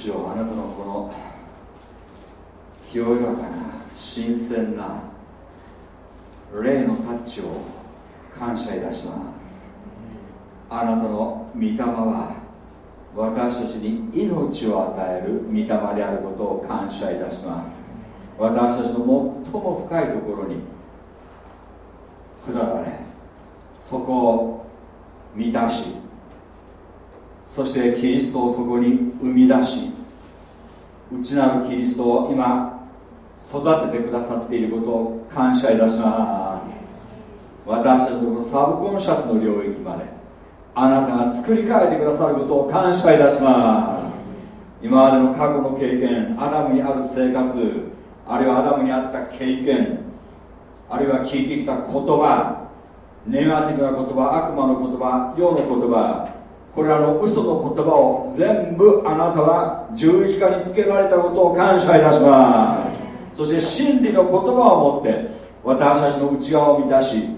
主よあなたのこの清らかな新鮮な霊のタッチを感謝いたします。あなたの御霊は私たちに命を与える御霊であることを感謝いたします。私たちの最も深いところに下られそこを満たしそしてキリストをそこに生み出し内なるキリストを今育ててくださっていることを感謝いたします。私たちのこのサブコンシャスの領域まであなたが作り変えてくださることを感謝いたします。今までの過去の経験アダムにある生活あるいはアダムにあった経験あるいは聞いてきた言葉ネガティブな言葉悪魔の言葉世の言葉これらの嘘の言葉を全部あなたは十字架につけられたことを感謝いたします。そして真理の言葉を持って私たちの内側を満たし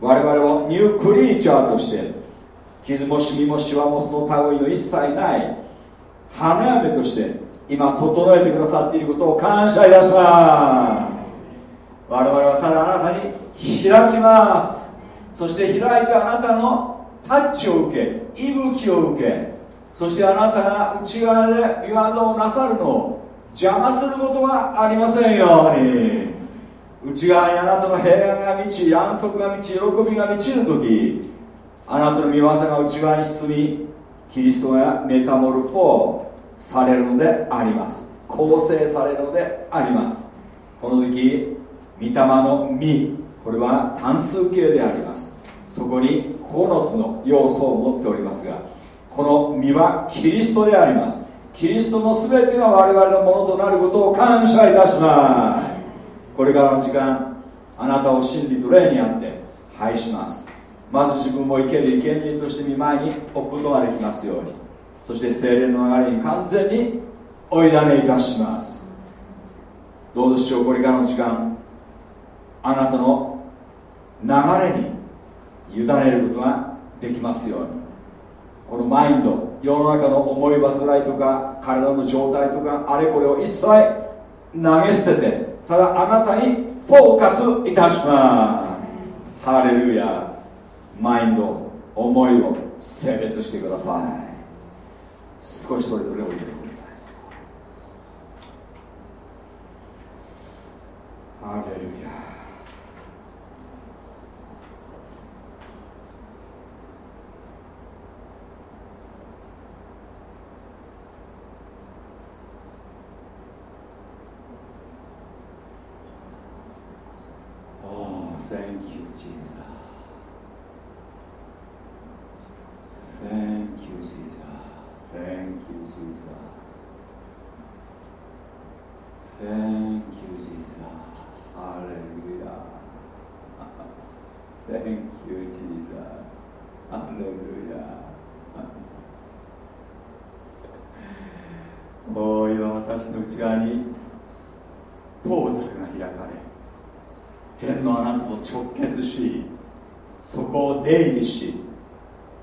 我々をニュークリーチャーとして傷もシミもシワもその類の一切ない花嫁として今整えてくださっていることを感謝いたします。我々はただあなたに開きます。そして開いてあなたのタッチを受け息吹を受けそしてあなたが内側で見業をなさるのを邪魔することはありませんように。内側にあなたの平安が満ち安息が満ち喜びが満ちる時あなたの見業が内側に進みキリストがメタモルフォーされるのであります。構成されるのであります。この時御霊の実これは単数形であります。そこに9つの要素を持っておりますがこの実はキリストであります。キリストの全てが我々のものとなることを感謝いたします。これからの時間あなたを真理と霊にあって拝します。まず自分を生ける生贄として見舞いに置くことができますように。そして精霊の流れに完全にお委ねいたします。どうぞしようこれからの時間。あなたの流れに委ねることができますように。このマインド世の中の思い煩いとか体の状態とかあれこれを一切投げ捨ててただあなたにフォーカスいたします。ハレルヤ。マインド思いを性別してください。少しそれぞれ置いてください。ハレルヤ。センキューシーサー。センキューシーサー。センキューシーサー。アレグリア。センキューシーサー。アレグリア。こういう私の内側にポータルが開かれ天のあなたと直結しそこを出入りし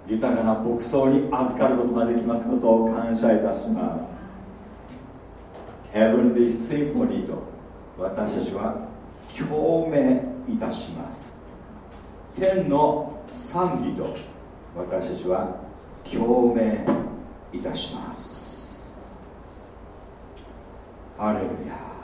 豊かな牧草に預かることができますことを感謝いたします。Heavenly Symphony と私たちは共鳴いたします。天の賛美と私たちは共鳴いたします。アレルヤ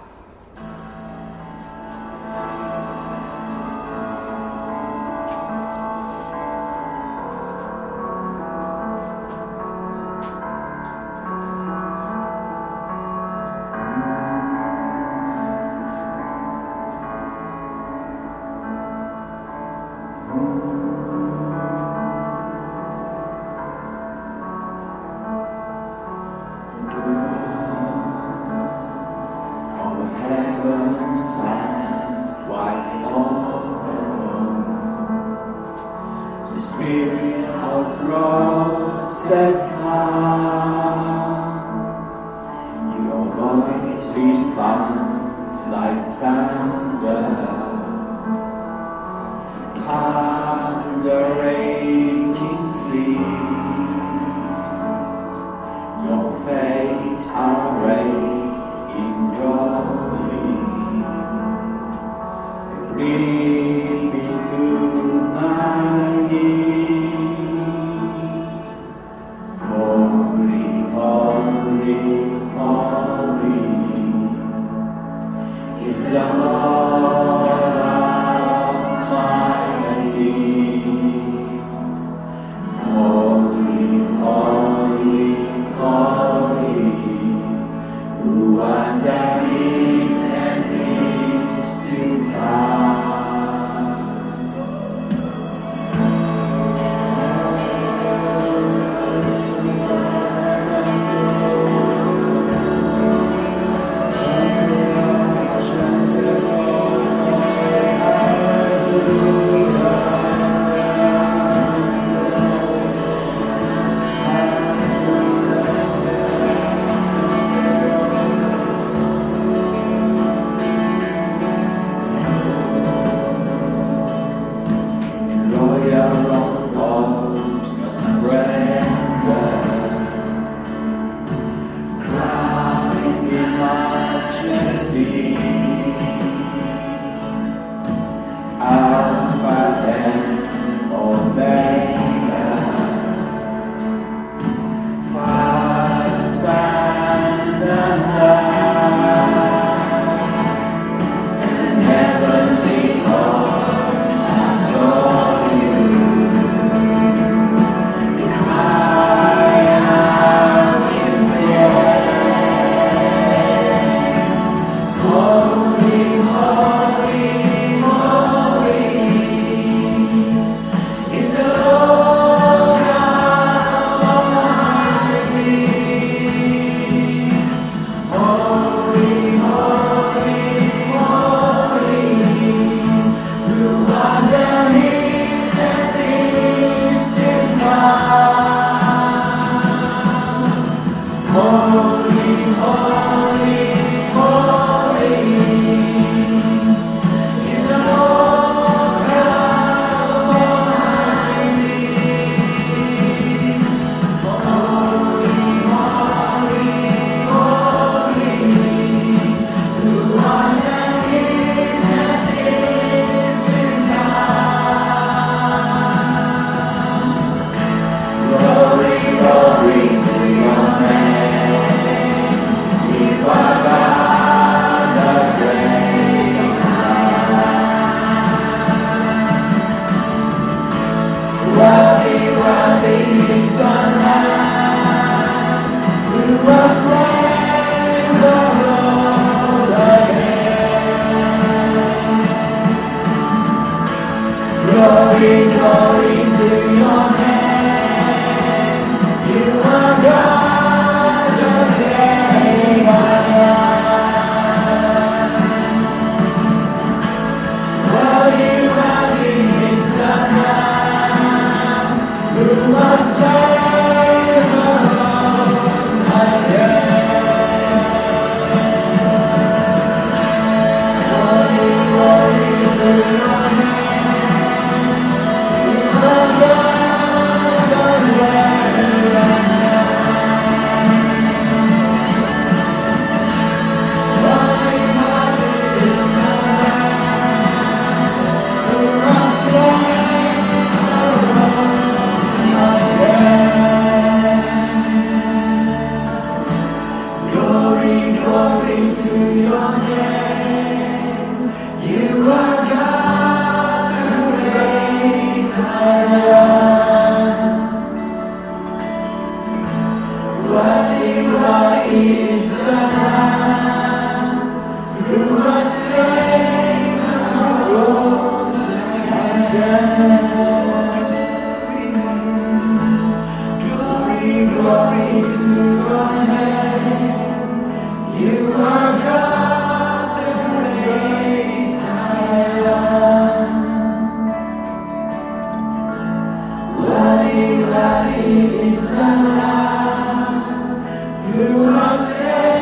Deus.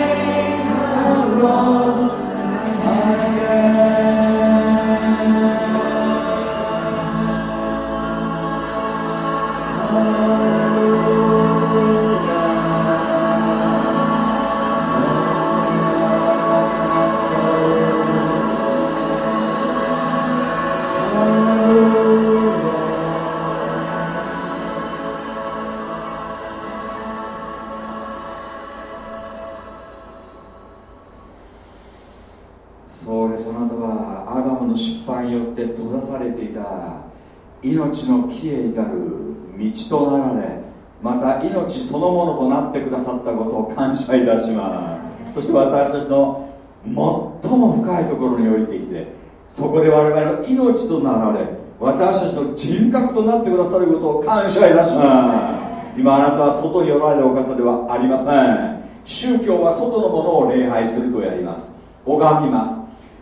そのものとなってくださったことを感謝いたします。そして私たちの最も深いところに降りてきてそこで我々の命となられ私たちの人格となってくださることを感謝いたします。今あなたは外におられるお方ではありません。宗教は外のものを礼拝するとやります。拝みます。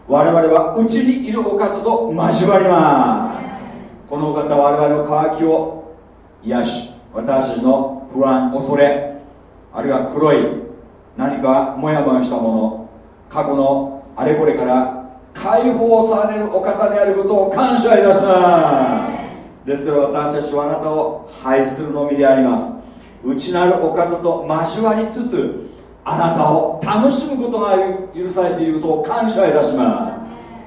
我々は内にいるお方と交わります。このお方は我々の渇きを癒し私たちの不安恐れあるいは黒い何かモヤモヤしたもの過去のあれこれから解放されるお方であることを感謝いたします。ですから私たちはあなたを拝するのみであります。内なるお方と交わりつつあなたを楽しむことが許されていることを感謝いたしま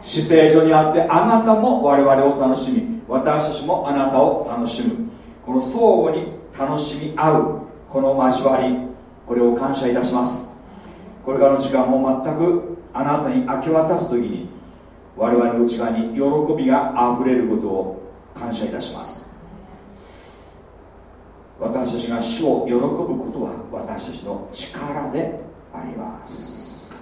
す。死聖所にあってあなたも我々を楽しみ私たちもあなたを楽しむ。この相互に楽しみ合うこの交わりこれを感謝いたします。これからの時間も全くあなたに明け渡す時に我々の内側に喜びがあふれることを感謝いたします。私たちが主を喜ぶことは私たちの力であります。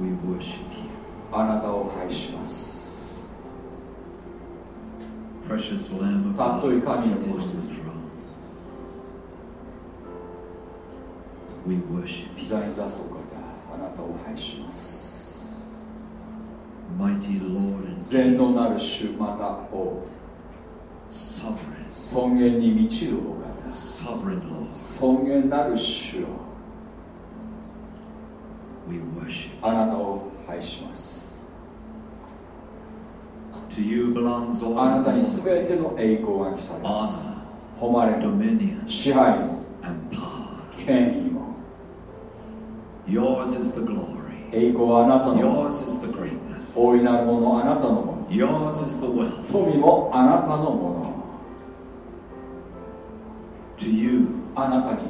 We worship you. あなたを拝します Precious Lamb of God seated on the throne. We worship 膝 you. に座すお方あなたを拝します Mighty Lord and 全能なる主また王 sovereign, 尊厳に満ちるお方 sovereign Lord. 尊厳なる主よ We worship. あなたを拝します To you belongs all あなたに glory, 全ての栄光が記されます誉れも支配も.権威も Yours is the glory. 栄光はあなたのもの.大いなるものあなたのもの.富もあなたのも To you のあなたに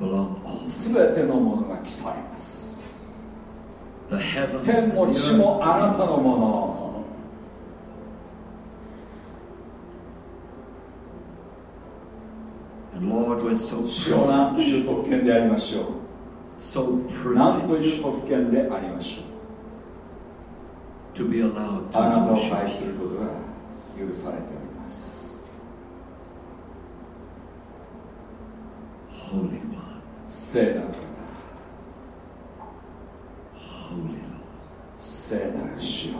all. 全てのものが記されます天も地もあなたのもの主よ、なんという特権でありましょう。So、なんという特権でありましょう。To あなたを愛することが許されております。聖なる主よ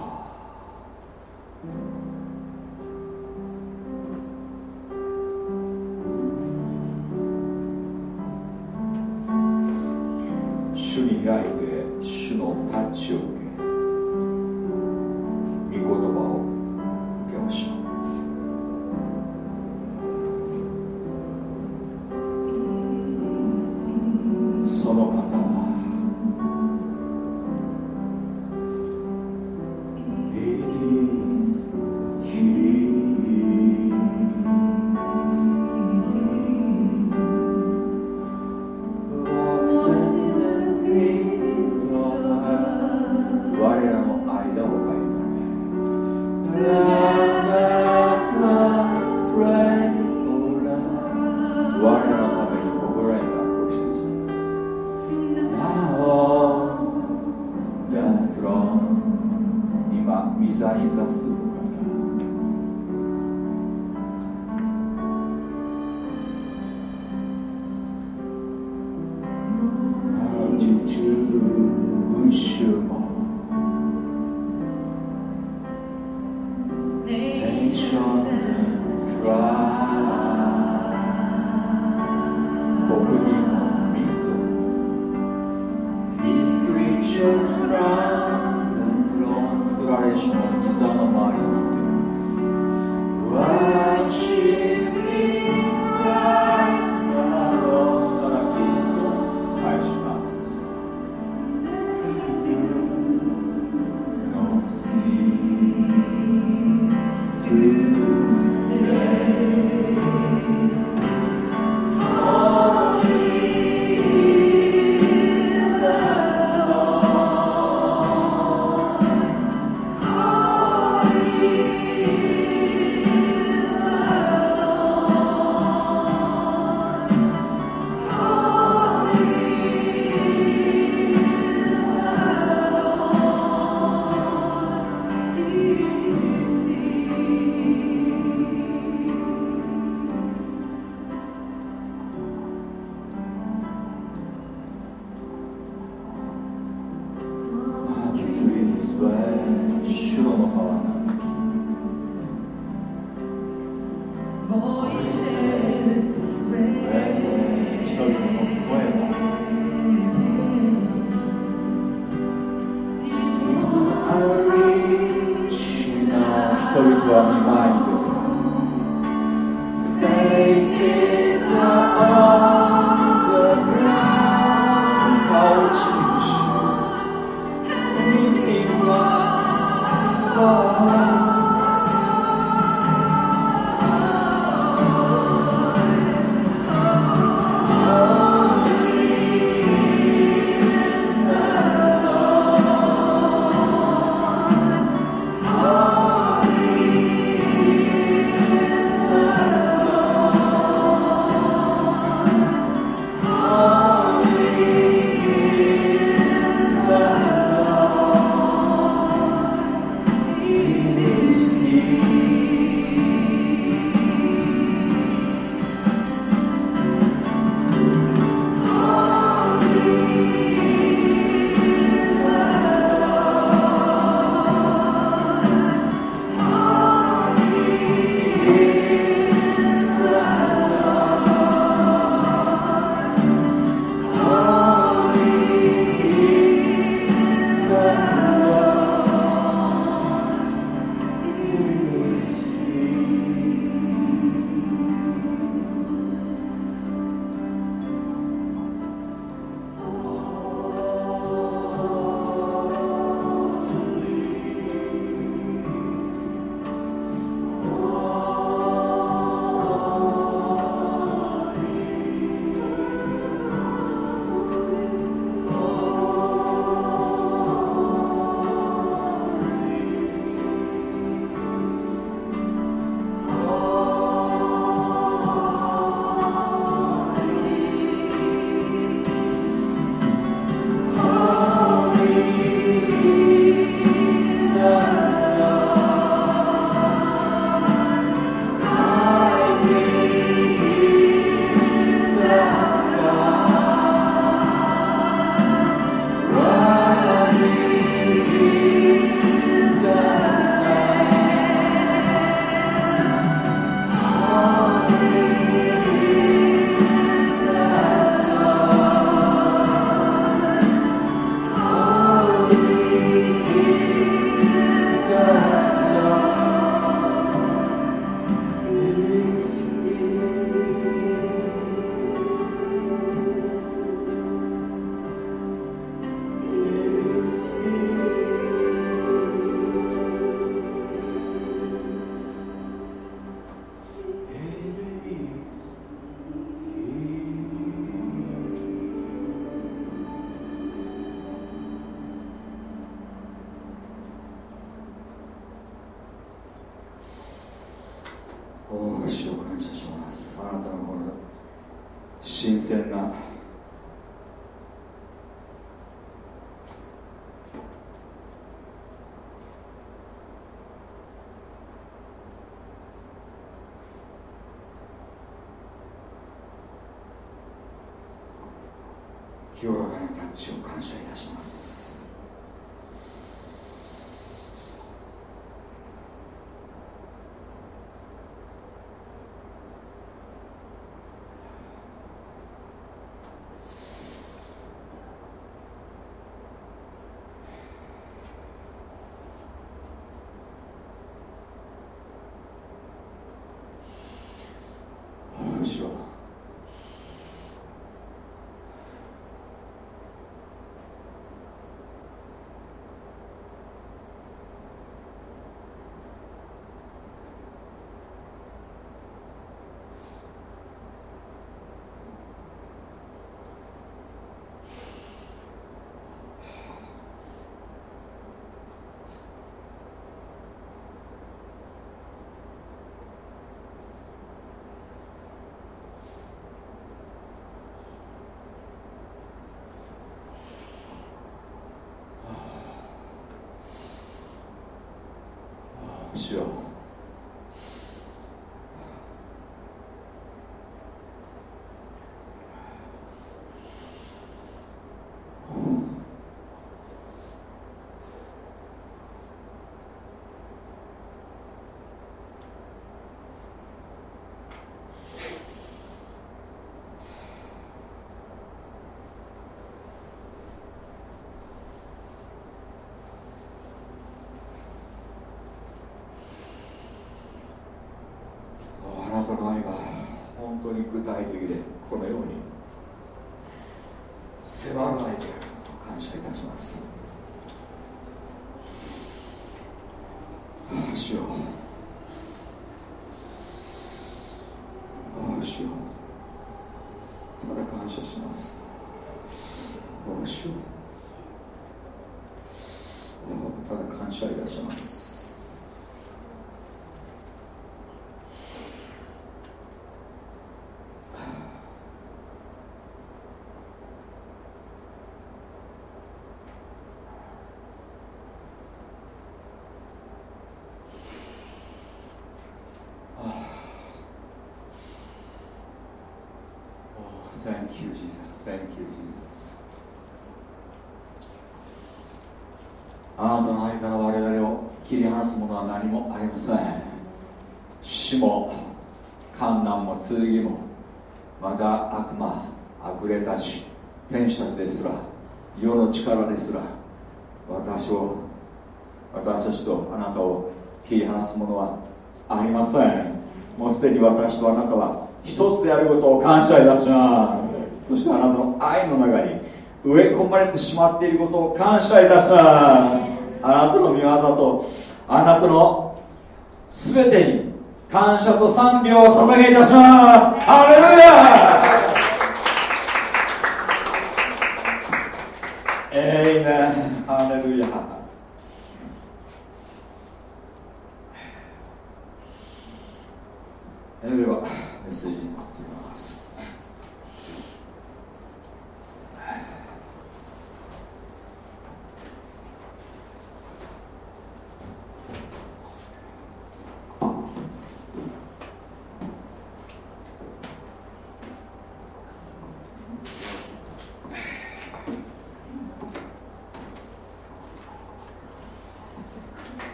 主に開いて主のタッチを受け感謝いたします主よ主よあなたの愛は本当に具体的でこのように迫らないで感謝いたします。ああ主よああ主よただ感謝します。ああ主よああただ感謝いたします。Thank you, Jesus. Thank you, Jesus. あなたの愛から我々を切り離すものは何もありません。死も、観難も、剣も、また悪魔、悪霊たち、天使たちですら、世の力ですら、私を、私たちとあなたを切り離すものはありません。もうすでに私とあなたは一つであることを感謝いたしますそしてあなたの愛の中に植え込まれてしまっていることを感謝いたします。あなたの御業とあなたの全てに感謝と賛美を捧げいたします。ハレルヤエイメンハレルヤえーではメッセージに移ります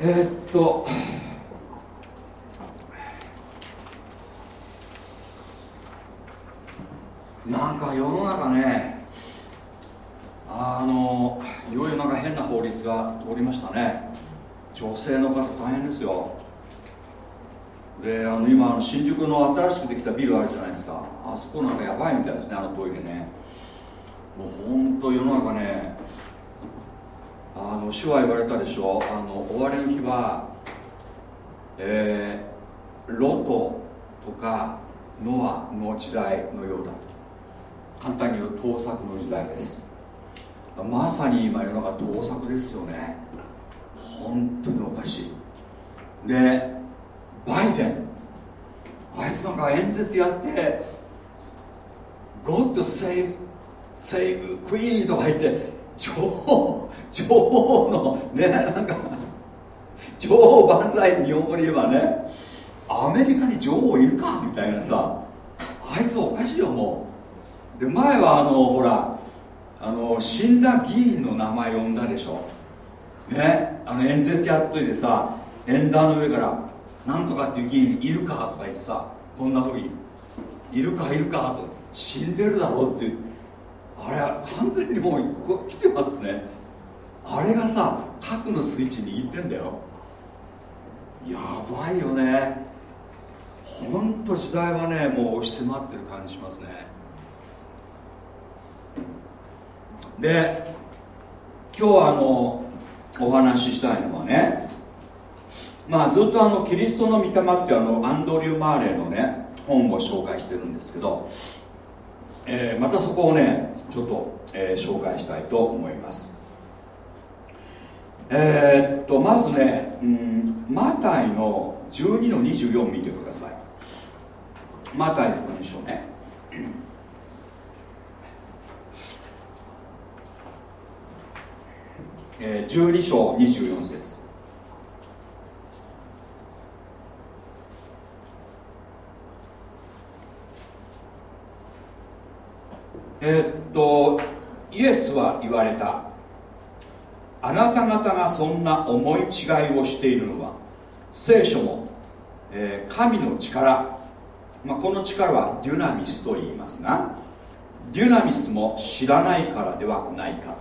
えーっとなんか世の中ねあのいよいよなんか変な法律が通りましたね。女性の方大変ですよ。であの今あの新宿の新しくできたビルあるじゃないですか。あそこなんかやばいみたいですねあのトイレね。もう本当世の中ねあの主は言われたでしょ。あの終わりの日はえー、ロトとかノアの時代のようだと。簡単に言うと盗作の時代です。まさに今世の中盗作ですよね。本当におかしい。でバイデン。あいつなんか演説やってゴッドセイブセイブクイーンとか言って女王女王のねなんか女王万歳日本語で言えばねアメリカに女王いるかみたいなさ。あいつおかしいよもう。で前はあのほらあの死んだ議員の名前呼んだでしょ？ね？あの演説やっといてさ演壇の上から「なんとかっていう議員いるか?」とか言ってさこんなふうに「いるかいるか?」と死んでるだろってあれ完全にもうここ来てますねあれがさ核のスイッチ握ってんだよやばいよねほんと時代はねもう押し迫ってる感じしますねで今日あのお話ししたいのはねまあずっとあのキリストの御霊っていうあのアンドリュー・マーレーのね本を紹介してるんですけど、えー、またそこをねちょっと、えー、紹介したいと思います。えー、っとまずね、うん、マタイの12の24見てください。マタイ福音書ね。えー、12章24節。えー、っとイエスは言われた。あなた方がそんな思い違いをしているのは聖書も、えー、神の力、まあ、この力はデュナミスと言いますがデュナミスも知らないからではないか。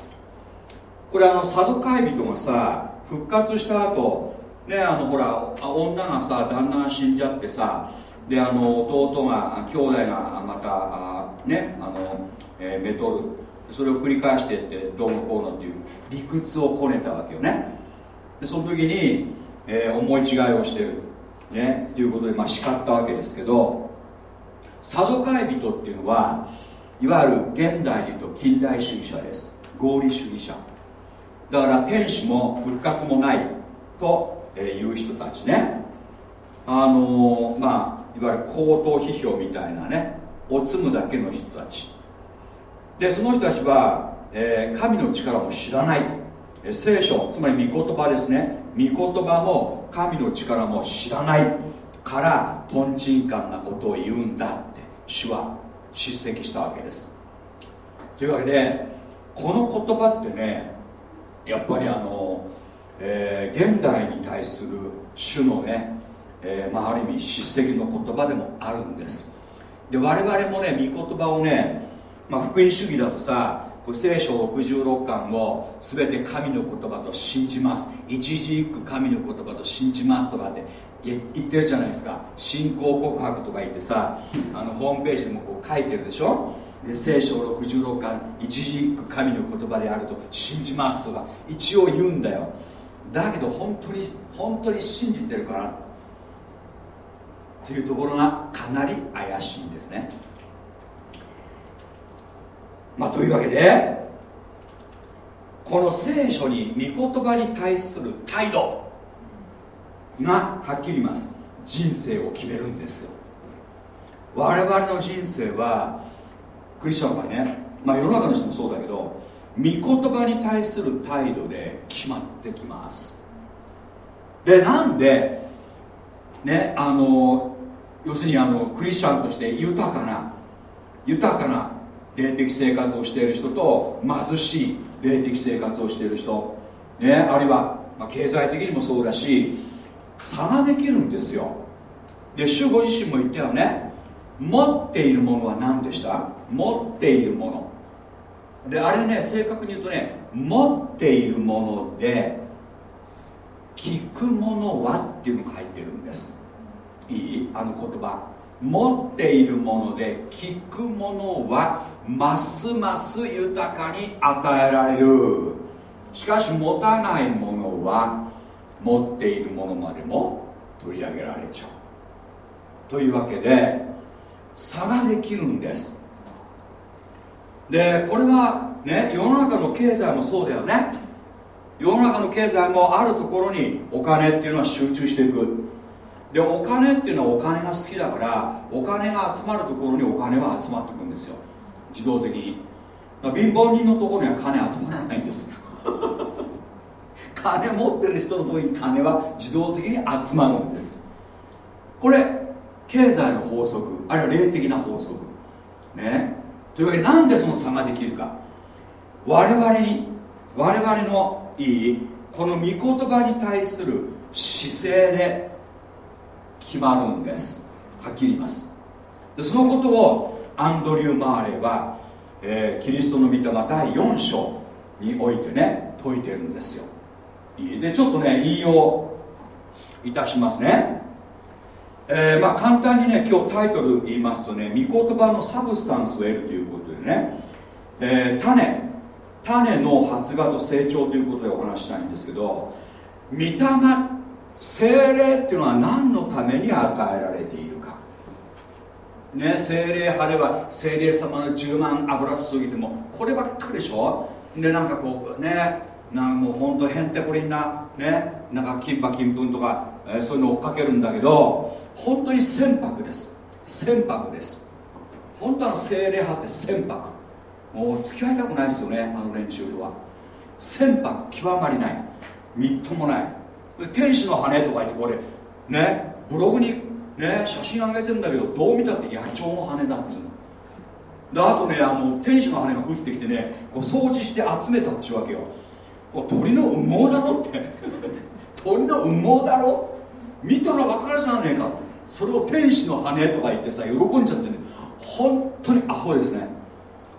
これあのサドカイ人がさ復活した後ねあのほら女がさ旦那が死んじゃってさであの弟が兄弟がまたねあの、えー、メトルそれを繰り返してってどうのこうのっていう理屈をこねたわけよね。でその時に、えー、思い違いをしてる。ねっていうことでまあ叱ったわけですけどサドカイ人っていうのはいわゆる現代でいうと近代主義者です。合理主義者。だから天使も復活もないという人たちね。あの、まあいわゆる口頭批評みたいなねおつむだけの人たち。でその人たちは、えー、神の力も知らない、聖書つまり御言葉ですね。御言葉も神の力も知らない。からとんちんかんなことを言うんだって主は叱責したわけです。というわけでこの言葉ってねやっぱりあの、えー、現代に対する主のね、えーまあ、ある意味叱責の言葉でもあるんです。で我々もね御言葉をね、まあ、福音主義だとさ聖書66巻を全て神の言葉と信じます。一字一句神の言葉と信じますとかって言ってるじゃないですか。信仰告白とか言ってさあのホームページでもこう書いてるでしょ。聖書66巻一字一句神の言葉であると信じますとか一応言うんだよ。だけど本当に本当に信じてるかな？っていうところがかなり怪しいんですね。まあというわけでこの聖書に御言葉に対する態度がはっきり言います。人生を決めるんですよ。我々の人生はクリスチャンの場合ね、まあ、世の中の人もそうだけど御言葉に対する態度で決まってきます。でなんでねあの要するにあのクリスチャンとして豊かな豊かな霊的生活をしている人と貧しい霊的生活をしている人、ね、あるいは、まあ、経済的にもそうだし差ができるんですよ。で主ご自身も言ったよね。持っているものは何でした？持っているもの。であれね正確に言うとね持っているもので聞くものはっていうのが入ってるんです。いい？あの言葉。持っているもので聞くものはますます豊かに与えられる。しかし持たないものは持っているものまでも取り上げられちゃう。というわけで差ができるんです。でこれはね世の中の経済もそうだよね。世の中の経済もあるところにお金っていうのは集中していく。でお金っていうのはお金が好きだからお金が集まるところにお金は集まっていくんですよ。自動的に。貧乏人のところには金集まらないんです。金持ってる人のところに金は自動的に集まるんです。これ経済の法則あるいは霊的な法則。ね。というわけでなんでその差ができるか。我々に我々のいいこの御言葉に対する姿勢で決まるんです。はっきり言います。でそのことをアンドリュー・マーレは、えー、キリストの御霊第4章においてね説いてるんですよ。でちょっとね引用いたしますね。えー、まあ簡単にね今日タイトル言いますとね御言葉のサブスタンスを得るということでね、えー、種種の発芽と成長ということでお話したいんですけど御霊精霊っていうのは何のために与えられているか。ね精霊派では精霊様の10万油注ぎでもこればっかりでしょ？でなんかこうねなんもうほんとへんてこりんなねなんか金馬金粉とか、えー、そういうの追っかけるんだけど本当に船舶です。船舶です。本当は精霊派って船舶。もう付き合いたくないですよねあの連中とは。船舶極まりない。みっともない。天使の羽とか言ってこれねブログにね写真上げてるんだけどどう見たって野鳥の羽だっつうのであとねあの天使の羽が降ってきてねこう掃除して集めたっちゅうわけよ。鳥の羽毛だろって。鳥の羽毛だろ？見たら分かるじゃねえかって。それを天使の羽とか言ってさ喜んじゃってね。本当にアホですね。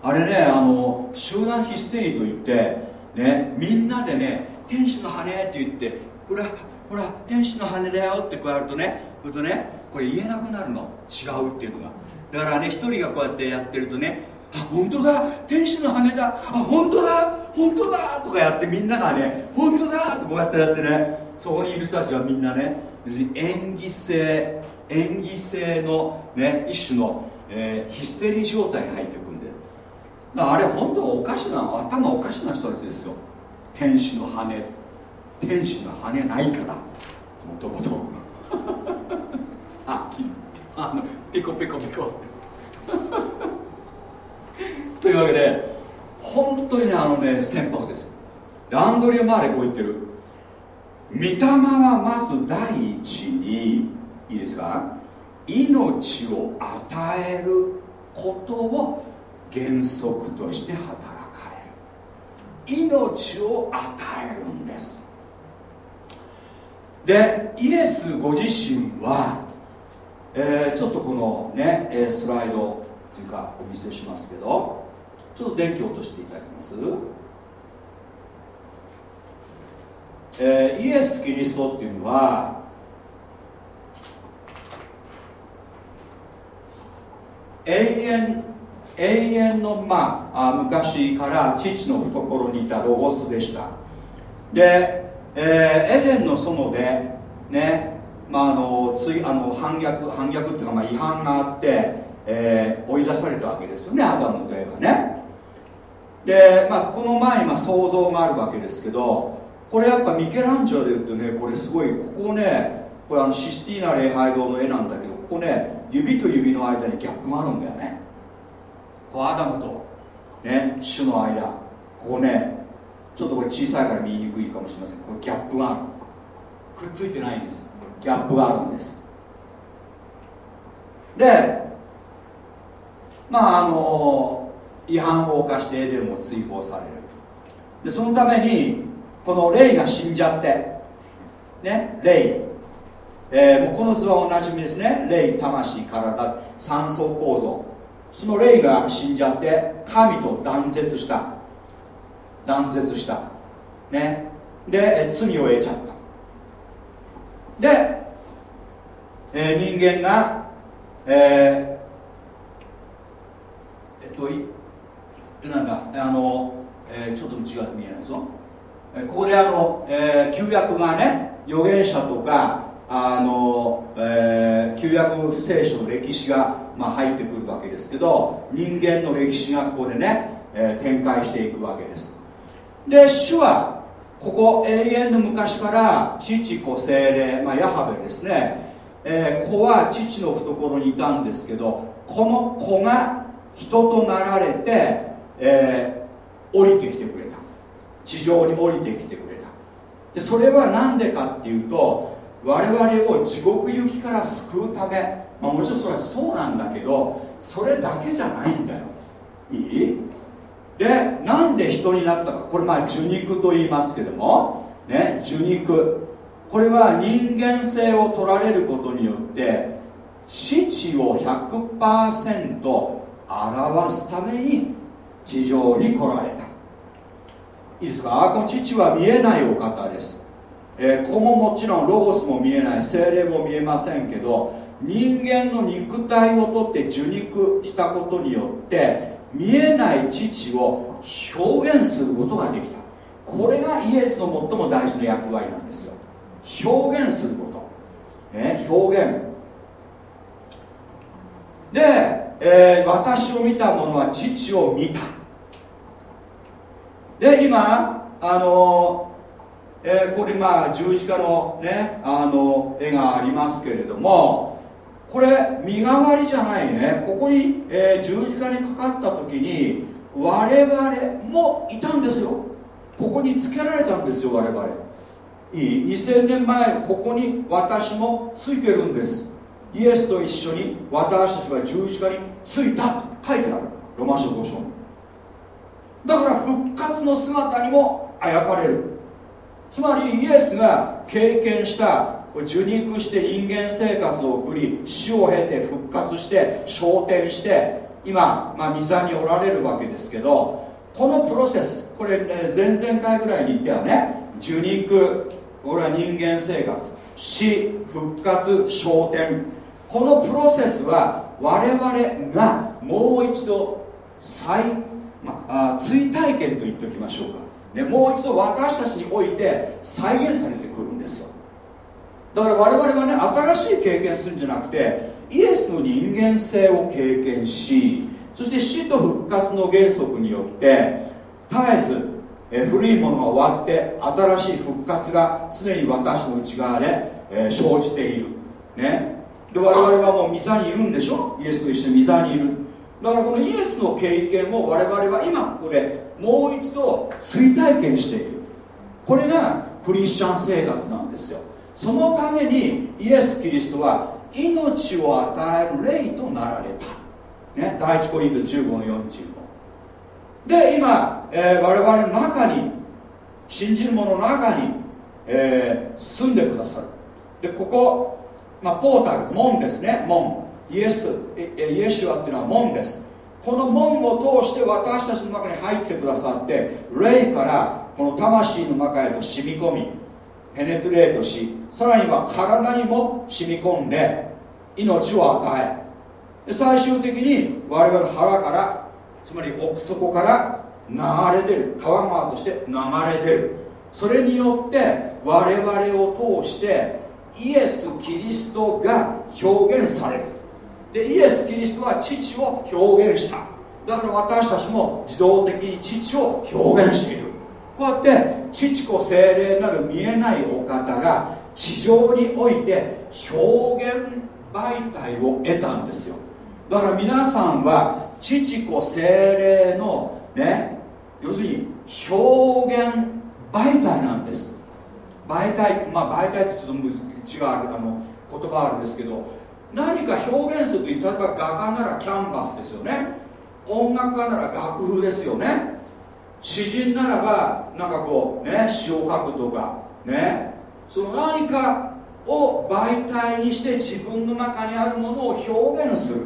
あれねあの集団ヒステリーといってねみんなでね天使の羽って言ってほらほら天使の羽だよってこうやるとねそるとねこれ言えなくなるの。違うっていうのが。だからね一人がこうやってやってるとねあ本当だ天使の羽だ。あ本当だ本当だとかやってみんながね本当だとこうやってやってねそこにいる人たちはみんなね要するに演技性演技性の、ね、一種の、えー、ヒステリー状態に入っていくんで。あれ本当おかしな頭おかしな人たちですよ。天使の羽天使の羽ないから。もともとああのピコピコピコ。というわけで本当にねあのね船舶です。アンドリュー・マーレこう言ってる。御霊はまず第一にいいですか？命を与えることを原則として働かれる。命を与えるんです。でイエスご自身は、えー、ちょっとこのねスライドというかお見せしますけどちょっと電気を落としていただきます。えー、イエス・キリストっていうのは永遠永遠の、まあ、昔から父の懐にいたロゴスでした。で、えー、エデンの園でね、まあ、あのついあの反逆反逆っていうか、まあ、違反があって、えー、追い出されたわけですよねアダムといえばね。で、まあ、この前にまあ想像があるわけですけどこれやっぱミケランジェロで言うとねこれすごいここねこれあのシスティーナ礼拝堂の絵なんだけどここね指と指の間にギャップがあるんだよね。アダムとね種の間。ここねちょっとこれ小さいから見にくいかもしれません。これギャップがある。くっついてないんです。ギャップがあるんです。でまああの違反を犯してエデンを追放される。でそのためにこの霊が死んじゃってね霊えー、もうこの図はおなじみですね。霊魂体。三層構造。その霊が死んじゃって神と断絶した。断絶した。ね。で罪を得ちゃった。で、えー、人間がえー、えっといなんだあの、えー、ちょっと内側見えないぞ。ここであの、えー、旧約がね預言者とかあの、えー、旧約聖書の歴史が、まあ、入ってくるわけですけど人間の歴史がここでね、えー、展開していくわけです。で主はここ永遠の昔から父子精霊、まあ、ヤハベですね、えー、子は父の懐にいたんですけどこの子が人となられて、えー、降りてきてくれた。地上に降りてきてくれた。でそれは何でかっていうと我々を地獄行きから救うため、まあ、もちろんそれはそうなんだけどそれだけじゃないんだよ。いい？でなんで人になったか。これまあ受肉と言いますけども。ね受肉。これは人間性を取られることによって父を100%表すために地上に来られた。いいですか？この父は見えないお方です、えー、子ももちろんロゴスも見えない精霊も見えませんけど人間の肉体をとって受肉したことによって見えない父を表現することができた。これがイエスの最も大事な役割なんですよ。表現すること、ね、表現。で、えー、私を見た者は父を見た。で今あのえー、これまあ十字架のねあの絵がありますけれどもこれ身代わりじゃないね。ここに、えー、十字架にかかった時に我々もいたんですよ。ここにつけられたんですよ我々。いい？2000年前ここに私もついてるんです。イエスと一緒に私たちは十字架についたと書いてある。ロマン書5章。だから復活の姿にもあやかれる。つまりイエスが経験した受肉して人間生活を送り死を経て復活して昇天して今、まあ、御座におられるわけですけどこのプロセスこれ、ね、前々回ぐらいに言ってはね。受肉これは人間生活死復活昇天。このプロセスは我々がもう一度再、まあ、追体験と言っておきましょうか、ね、もう一度私たちにおいて再現されてくるんですよ。だから我々はね新しい経験するんじゃなくてイエスの人間性を経験しそして死と復活の原則によって絶えずえ古いものが終わって新しい復活が常に私の内側で、えー、生じている。ね。で我々はもう御座にいるんでしょ？イエスと一緒に御座にいる。だからこのイエスの経験を我々は今ここでもう一度追体験している。これがクリスチャン生活なんですよ。そのためにイエス・キリストは命を与える霊となられた、ね、第一コリント15の45で今、えー、我々の中に信じる者の中に、えー、住んでくださる。でここ、まあ、ポータル門ですね門。イエスイエシュアっていうのは門です。この門を通して私たちの中に入ってくださって霊からこの魂の中へと染み込みペネトレートしさらには体にも染み込んで命を与え最終的に我々の腹からつまり奥底から流れ出る川川として流れ出る。それによって我々を通してイエス・キリストが表現される。でイエス・キリストは父を表現した。だから私たちも自動的に父を表現している。こうやって父子精霊なる見えないお方が地上において表現媒体を得たんですよ。だから皆さんは父子精霊のね要するに表現媒体なんです。媒体まあ媒体ってちょっと違うあの言葉あるんですけど何か表現すると例えば画家ならキャンバスですよね。音楽家なら楽譜ですよね。詩人ならばなんかこうね詩を書くとかね。その何かを媒体にして自分の中にあるものを表現する。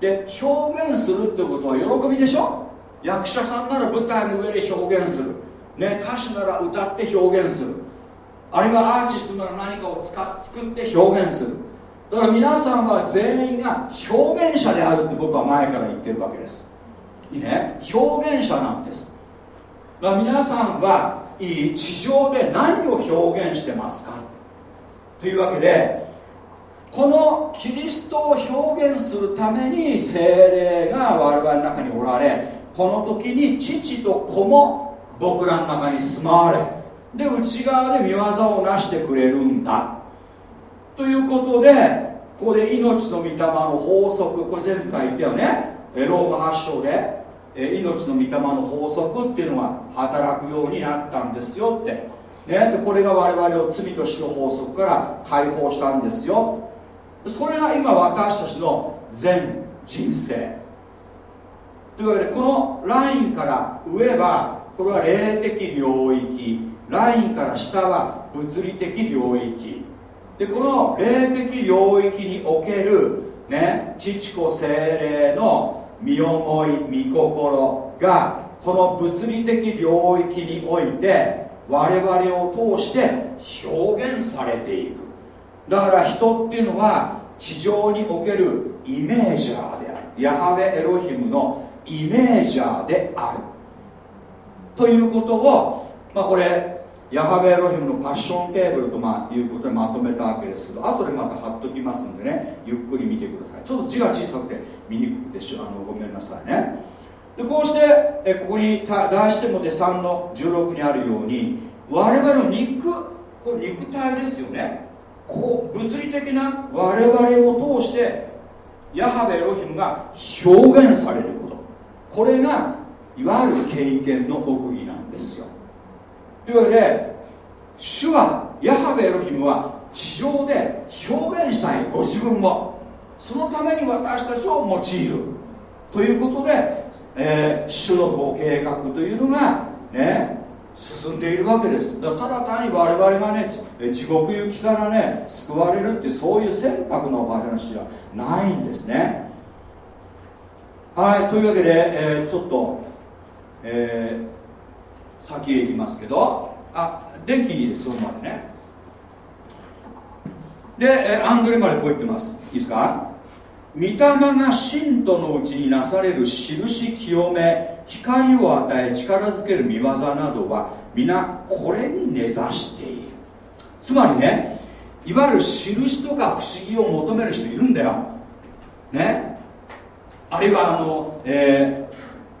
で表現するってことは喜びでしょ？役者さんなら舞台の上で表現する、ね、歌手なら歌って表現する。あるいはアーティストなら何かを使作って表現する。だから皆さんは全員が表現者であるって僕は前から言ってるわけです。いいね？表現者なんです。だから皆さんはいい地上で何を表現してますか？というわけでこのキリストを表現するために精霊が我々の中におられこの時に父と子も僕らの中に住まわれで内側で見業を成してくれるんだ。ということでここで命の御霊の法則これ前回言ったよね。えローマ発祥でえ命の御霊の法則っていうのが働くようになったんですよって、ね、でこれが我々を罪と死の法則から解放したんですよ。それが今私たちの全人生。というわけでこのラインから上はこれは霊的領域。ラインから下は物理的領域。でこの霊的領域におけるね父子精霊の身思い御心がこの物理的領域において我々を通して表現されていく。だから人っていうのは地上におけるイメージャーである。ヤハウェエロヒムのイメージャーである。ということを、まあ、これヤハベエロヒムのパッションテーブルとまあいうことでまとめたわけですけど後でまた貼っときますんでねゆっくり見てください。ちょっと字が小さくて見にくくてあのごめんなさいね。でこうしてえここに題してもで3の16にあるように我々の肉これ肉体ですよね。こう物理的な我々を通してヤハベエロヒムが表現されること。これがいわゆる経験の奥義。というわけで主はヤハベエロヒムは地上で表現したいご自分を。そのために私たちを用いる。ということで、えー、主のご計画というのがね進んでいるわけです。だただ単に我々がね地獄行きからね救われるってそういう船舶の話じゃないんですね。はいというわけで、えー、ちょっと、えー先へ行きますけどあ電気いいですそのまでね。でアンドレまでこう言ってます。いいですか？御霊が信徒のうちになされる印清め光を与え力づける見業などは皆これに根ざしている。つまりねいわゆる印とか不思議を求める人いるんだよ。ね？あるいはあの、え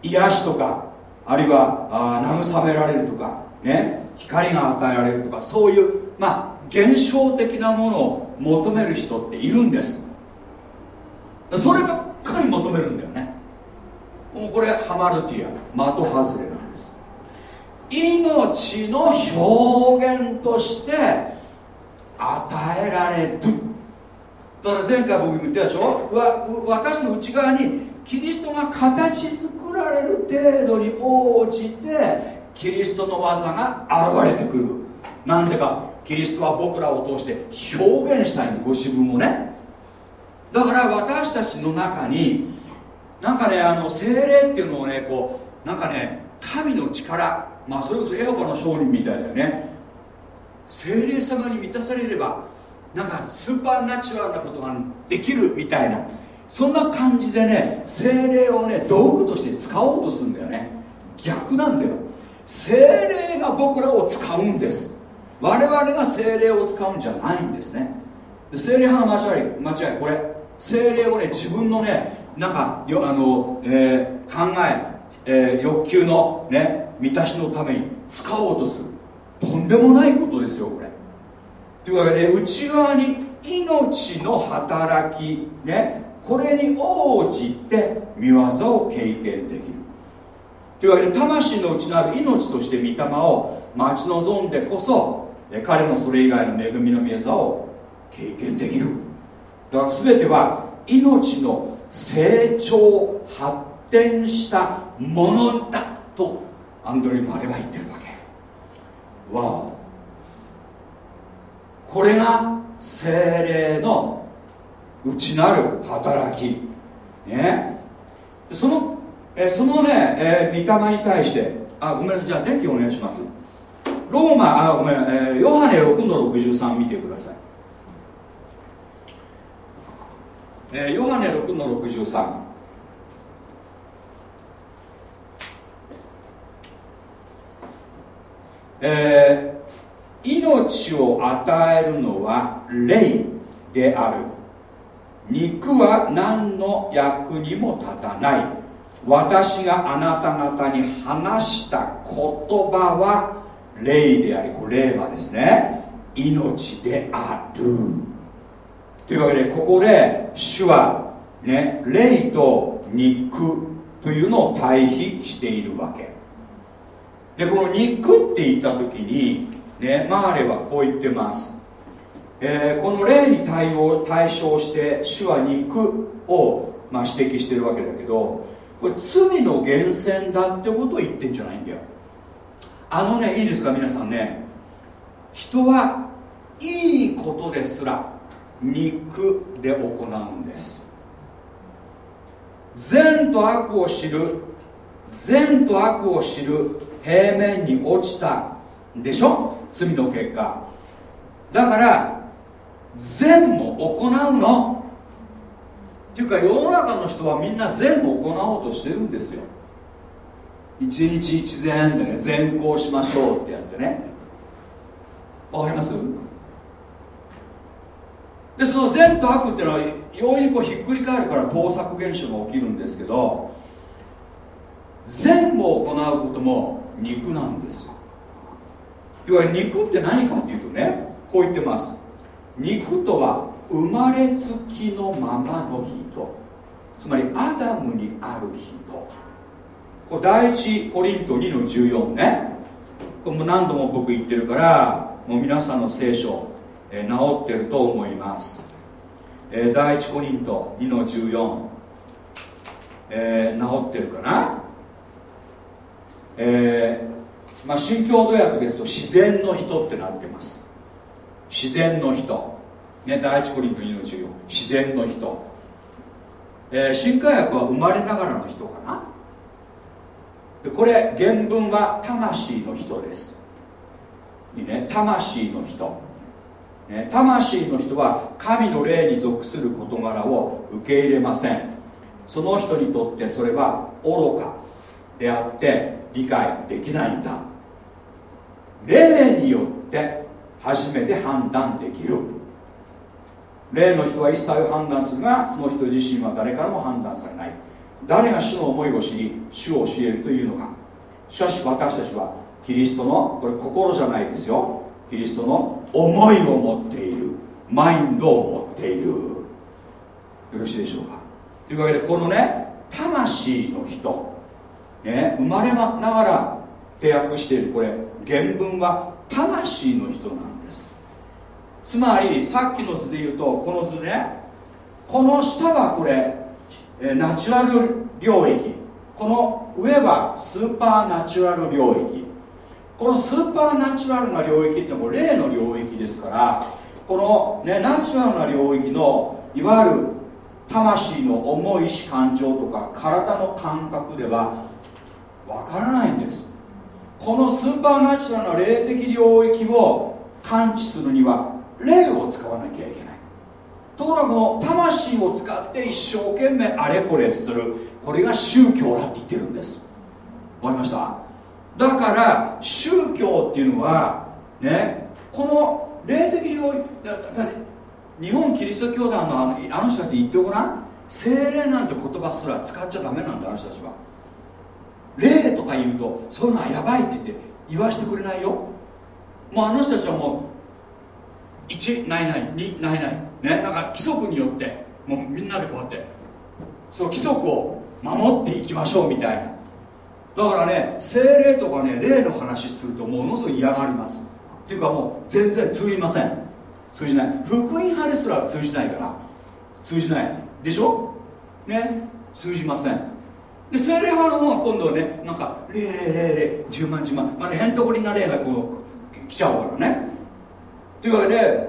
ー、癒しとかあるいはあ慰められるとかね光が与えられるとかそういうまあ現象的なものを求める人っているんです。そればっかり求めるんだよね。もうこれハマルティア的外れなんです。命の表現として与えられる。だから前回僕も言ったでしょ？私の内側にキリストが形作られる程度に応じてキリストの技が現れてくる。なんでか。キリストは僕らを通して表現したいのご自分をね。だから私たちの中になんかねあの精霊っていうのをねこうなんかね神の力まあそれこそエホバの商人みたいだよね。精霊様に満たされればなんかスーパーナチュラルなことができるみたいな。そんな感じでね精霊をね道具として使おうとするんだよね。逆なんだよ。精霊が僕らを使うんです。我々が精霊を使うんじゃないんですね。精霊派の間違い間違いこれ。精霊をね自分のねなんかよあの、えー、考ええー、欲求のね満たしのために使おうとする。とんでもないことですよこれ。というわけで内側に命の働きねこれに応じて見業を経験できる。というわけで魂の内なる命として御霊を待ち望んでこそ彼のそれ以外の恵みの御業を経験できる。だから全ては命の成長発展したものだとアンドリュー・マレは言ってるわけ。わお。これが精霊の内なる働き。ね。そのえそのね、えー、御霊に対してあごめんなさい。じゃあ天気お願いします。ローマあごめん、えー、ヨハネ6の63見てください、えー、ヨハネ6の63えー、命を与えるのは霊である。肉は何の役にも立たない。私があなた方に話した言葉は霊でありこれ霊はですね。命である。というわけでここで主はね霊と肉というのを対比しているわけ。でこの肉って言った時にねマーレはこう言ってます。えー、この例に対応対象して主は肉を、まあ、指摘してるわけだけどこれ罪の源泉だってことを言ってんじゃないんだよ。あのねいいですか皆さんね。人はいいことですら肉で行うんです。善と悪を知る善と悪を知る平面に落ちたでしょ？罪の結果。だから善も行うの。っていうか世の中の人はみんな善を行おうとしてるんですよ。一日一善でね善行しましょうってやってね。わかります？でその善と悪っていうのは容易にこうひっくり返るから盗作現象が起きるんですけど善を行うことも肉なんですよ。いわゆる肉って何かっていうとねこう言ってます。肉とは生まれつきのままの人。つまりアダムにある人。これ第一コリント2の14ね。これも何度も僕言ってるからもう皆さんの聖書、えー、治ってると思います、えー、第一コリント2の14、えー、治ってるかな？えー、まあ新共同訳ですと自然の人ってなってます。自然の人、ね、第一コリント2の14自然の人、えー、新科学は生まれながらの人かな。でこれ原文は魂の人です。いいね。魂の人、ね、魂の人は神の霊に属する事柄を受け入れません。その人にとってそれは愚か。であって理解できないんだ。霊によって初めて判断できる。例の人は一切を判断するがその人自身は誰からも判断されない。誰が主の思いを知り主を教えるというのか。しかし私たちはキリストのこれ心じゃないですよ。キリストの思いを持っている。マインドを持っている。よろしいでしょうか。というわけでこのね魂の人、ね、生まれながら契約しているこれ原文は魂の人なんです。つまりさっきの図で言うとこの図ね。この下はこれナチュラル領域。この上はスーパーナチュラル領域。このスーパーナチュラルな領域ってのは霊の領域ですからこの、ね、ナチュラルな領域のいわゆる魂の重い意志感情とか体の感覚ではわからないんです。このスーパーナチュラルな霊的領域を感知するには霊を使わなきゃいけない。ところがこの魂を使って一生懸命あれこれする。これが宗教だって言ってるんです。わかりました？だから宗教っていうのはねこの霊的領域日本キリスト教団のあのあの人たち言ってごらん。精霊なんて言葉すら使っちゃダメなんだあの人たちは。霊とか言うとそういうのはやばいって言って言わしてくれないよ。もうあの人たちはもう1ないない2ないない。ね。なんか規則によってもうみんなでこうやってその規則を守っていきましょうみたいな。だからね精霊とかね霊の話するとものすごい嫌がります。っていうかもう全然通じません。通じない。福音派ですら通じないから。通じない。でしょ？ね。通じません。で精霊派の方は今度はねなんか霊霊霊霊10万10万。まあへんとこりな霊がこう来ちゃうからねというわけで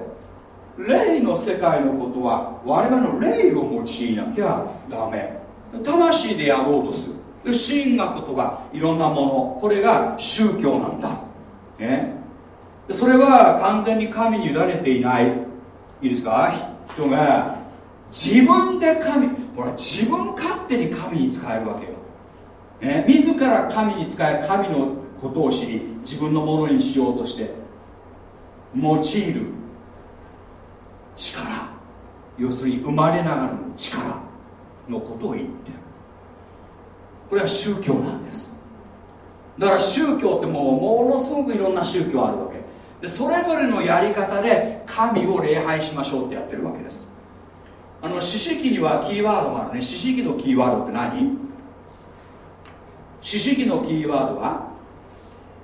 霊の世界のことは我々の霊を用いなきゃダメ。魂でやろうとする。で神学とかいろんなもの。これが宗教なんだ、ね、でそれは完全に神に委ねていない。いいですか？人が自分で神ほら自分勝手に神に使えるわけよ、ね、自ら神に使え神のことを知り自分のものにしようとして用いる力。要するに生まれながらの力のことを言ってる。これは宗教なんです。だから宗教ってもうものすごくいろんな宗教あるわけ。でそれぞれのやり方で神を礼拝しましょうってやってるわけです。あの四式にはキーワードもあるね。四式のキーワードって何？四式のキーワードは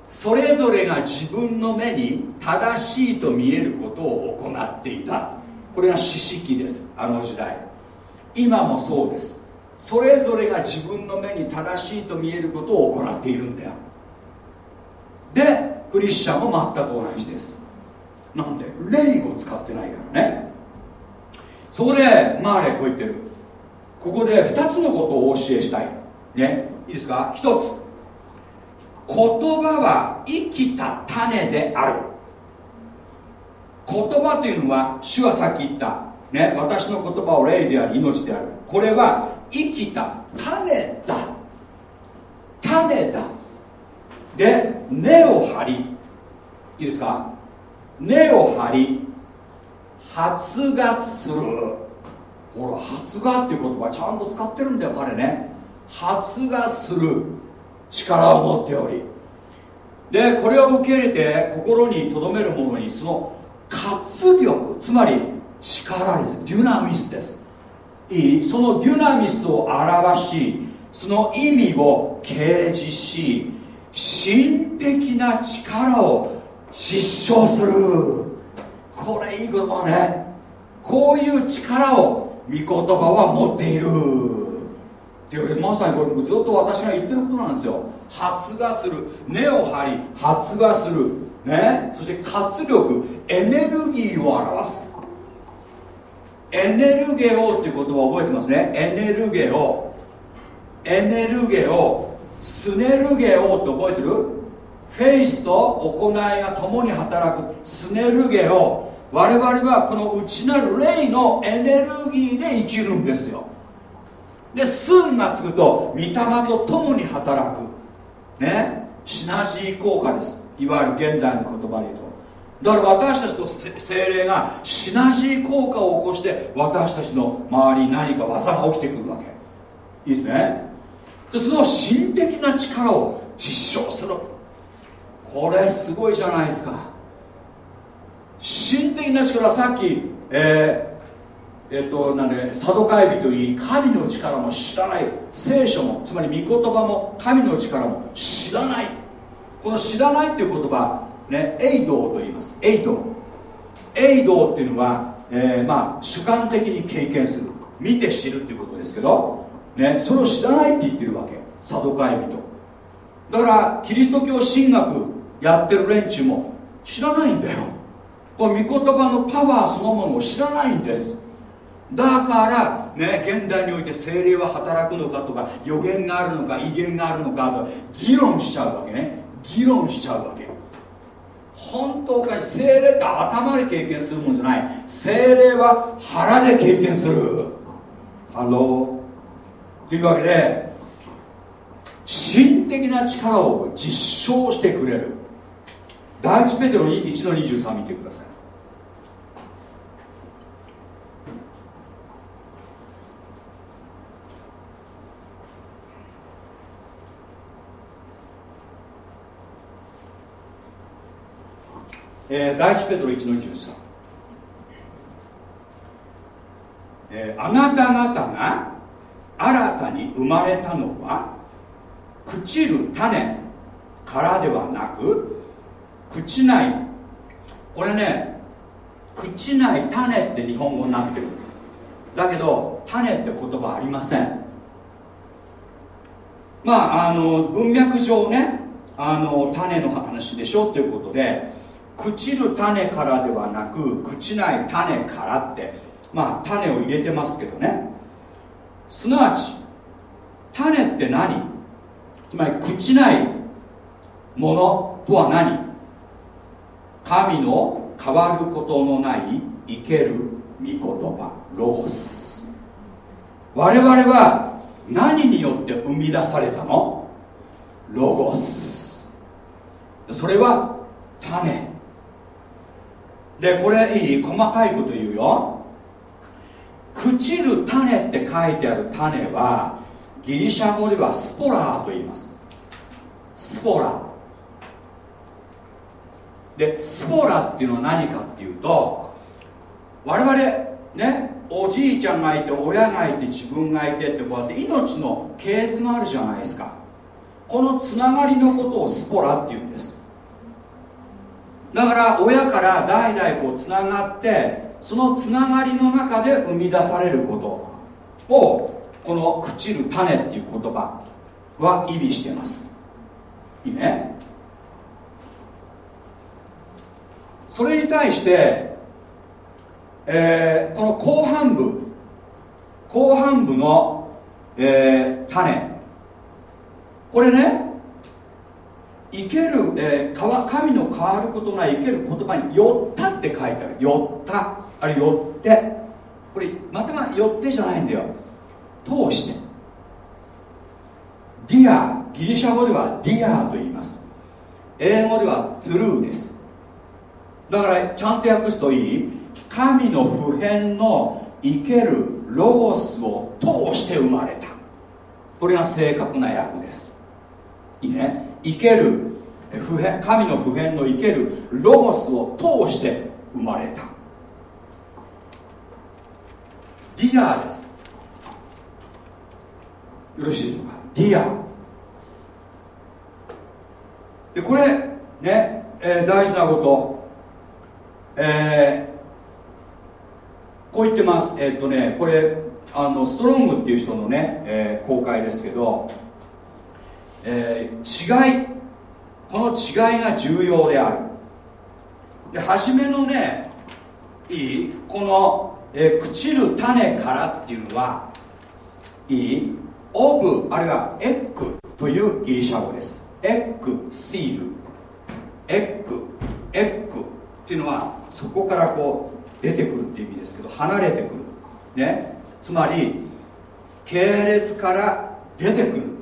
それぞれが自分の目に正しいと見えることを行っていた。これが四式です。あの時代。今もそうです。それぞれが自分の目に正しいと見えることを行っているんだよ。でクリスチャンも全く同じです。なんで霊を使ってないからね。そこでマーレこう言ってる。ここで2つのことをお教えしたい。ね。いいですか？1つ。言葉は生きた種である。言葉というのは主はさっき言ったね私の言葉を霊であり命である。これは生きた種だ。種だ。で根を張り。いいですか？根を張り発芽する。ほら発芽っていう言葉ちゃんと使ってるんだよ彼ね。発芽する。力を持っておりでこれを受け入れて心に留めるものにその活力つまり力ですデュナミスです。いいそのデュナミスを表しその意味を掲示し心的な力を実証する。これいい言葉ね。こういう力を御言葉は持っている。っていうまさにこれずっと私が言ってることなんですよ。発芽する。根を張り発芽する。ね？そして活力。エネルギーを表す。エネルゲオっていう言葉覚えてますね。エネルゲオ。エネルゲオ。スネルゲオって覚えてる？フェイスと行いが共に働く。スネルゲオ。我々はこの内なる霊のエネルギーで生きるんですよ。で寸がつくと御霊と共に働く。ね？シナジー効果です。いわゆる現在の言葉で言うと。だから私たちと精霊がシナジー効果を起こして私たちの周りに何か技が起きてくるわけ。いいですね？でその心的な力を実証する。これすごいじゃないですか。心的な力さっきえー、えっとなんでサドカイ人といい神の力も知らない。聖書もつまり御言葉も神の力も知らない。この知らないっていう言葉ね、エイドと言います。エイドエイドっていうのは、えー、まあ主観的に経験する。見て知るっていうことですけど、ね、それを知らないって言ってるわけ。サドカイ人だからキリスト教神学やってる連中も知らないんだよ。この御言葉のパワーそのものを知らないんです。だからね現代において精霊は働くのかとか予言があるのか威厳があるのかと議論しちゃうわけね。議論しちゃうわけ。本当か聖霊って頭で経験するもんじゃない。聖霊は腹で経験する。ハローというわけで神的な力を実証してくれる。第一ペテロに1の23見てください。えー、第一ペトロ1の13、えー、あなた方が新たに生まれたのは朽ちる種からではなく朽ちない。これね朽ちない種って日本語になってる。だけど種って言葉ありません。まああの文脈上ねあの種の話でしょ？っていうことで朽ちる種からではなく朽ちない種からってまあ種を入れてますけどね。すなわち種って何？つまり朽ちないものとは何？神の変わることのない生ける御言葉ロゴス。我々は何によって生み出されたの？ロゴス。それは種。でこれいい細かいこと言うよ。朽ちる種って書いてある種はギリシャ語ではスポラーと言います。スポラでスポラっていうのは何かっていうと我々ねおじいちゃんがいて親がいて自分がいてってこうやって命のケースがあるじゃないですか。このつながりのことをスポラっていうんです。だから親から代々こうつながってそのつながりの中で生み出されることをこの「朽ちる種」っていう言葉は意味してます。いいね？それに対して、えー、この後半部後半部の、えー、種。これね生ける、えー、神の変わることなき生ける言葉に「よった」って書いてある「よった」あれ「よって」これまたが「よって」じゃないんだよ。通して。διά。ギリシャ語では διά と言います。英語では through です。だからちゃんと訳すといい。神の不変の生けるロゴスを通して生まれた。これが正確な訳です。いいね。生ける不変神の不変の生けるロゴスを通して生まれた。διά です。よろしいでしょうか？διά。でこれね、えー、大事なこと。えー、こう言ってます。えー、っとねこれあのストロングっていう人のね、えー、講解ですけど、えー、違いこの違いが重要である。で初めのねいい？この、えー、朽ちる種からっていうのはいい？ of あるいは ἐκ というギリシャ語です。エッグシール。ἐκ ἐκ っていうのはそこからこう出てくるっていう意味ですけど離れてくる。ね？つまり系列から出てくる。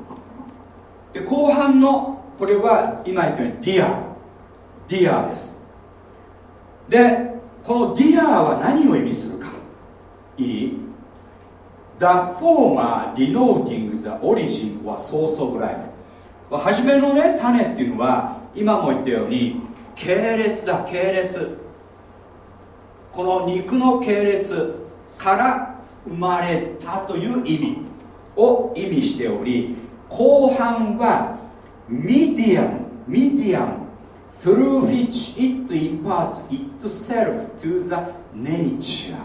で後半のこれは今言ったようにδιά διά です。でこの διά は何を意味するか。いい？The former denoting the origin or source of life. 初めのね種っていうのは今も言ったように系列だ系列。この肉の系列から生まれたという意味を意味しており後半はミディアムミディアム through which it imparts itself to the nature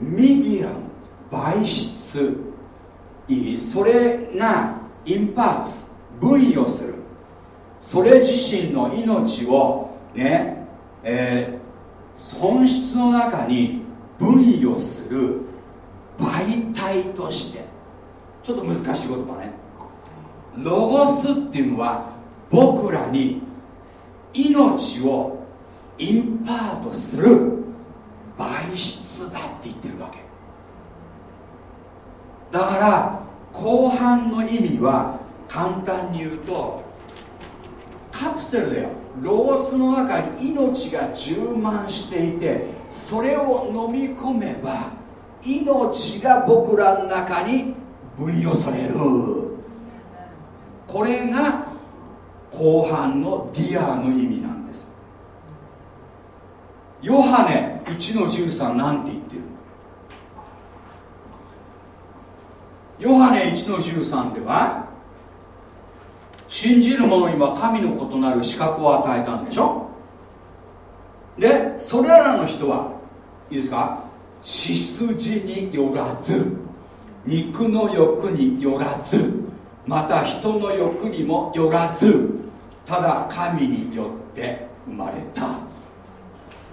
ミディアム媒質。それがインパーツ分与する。それ自身の命をね、えー、本質の中に分与する媒体として。ちょっと難しい言葉ね。ロゴスっていうのは僕らに命をインパートする媒質だって言ってるわけ。だから後半の意味は簡単に言うとカプセルだよ。ロースの中に命が充満していてそれを飲み込めば命が僕らの中に分与される。これが後半のδιά の意味なんです。ヨハネ1の13なんて言ってる。ヨハネ1の13では信じる者には神の子となる資格を与えたんでしょ？でそれらの人はいいですか？血筋によらず肉の欲によらずまた人の欲にもよらずただ神によって生まれた。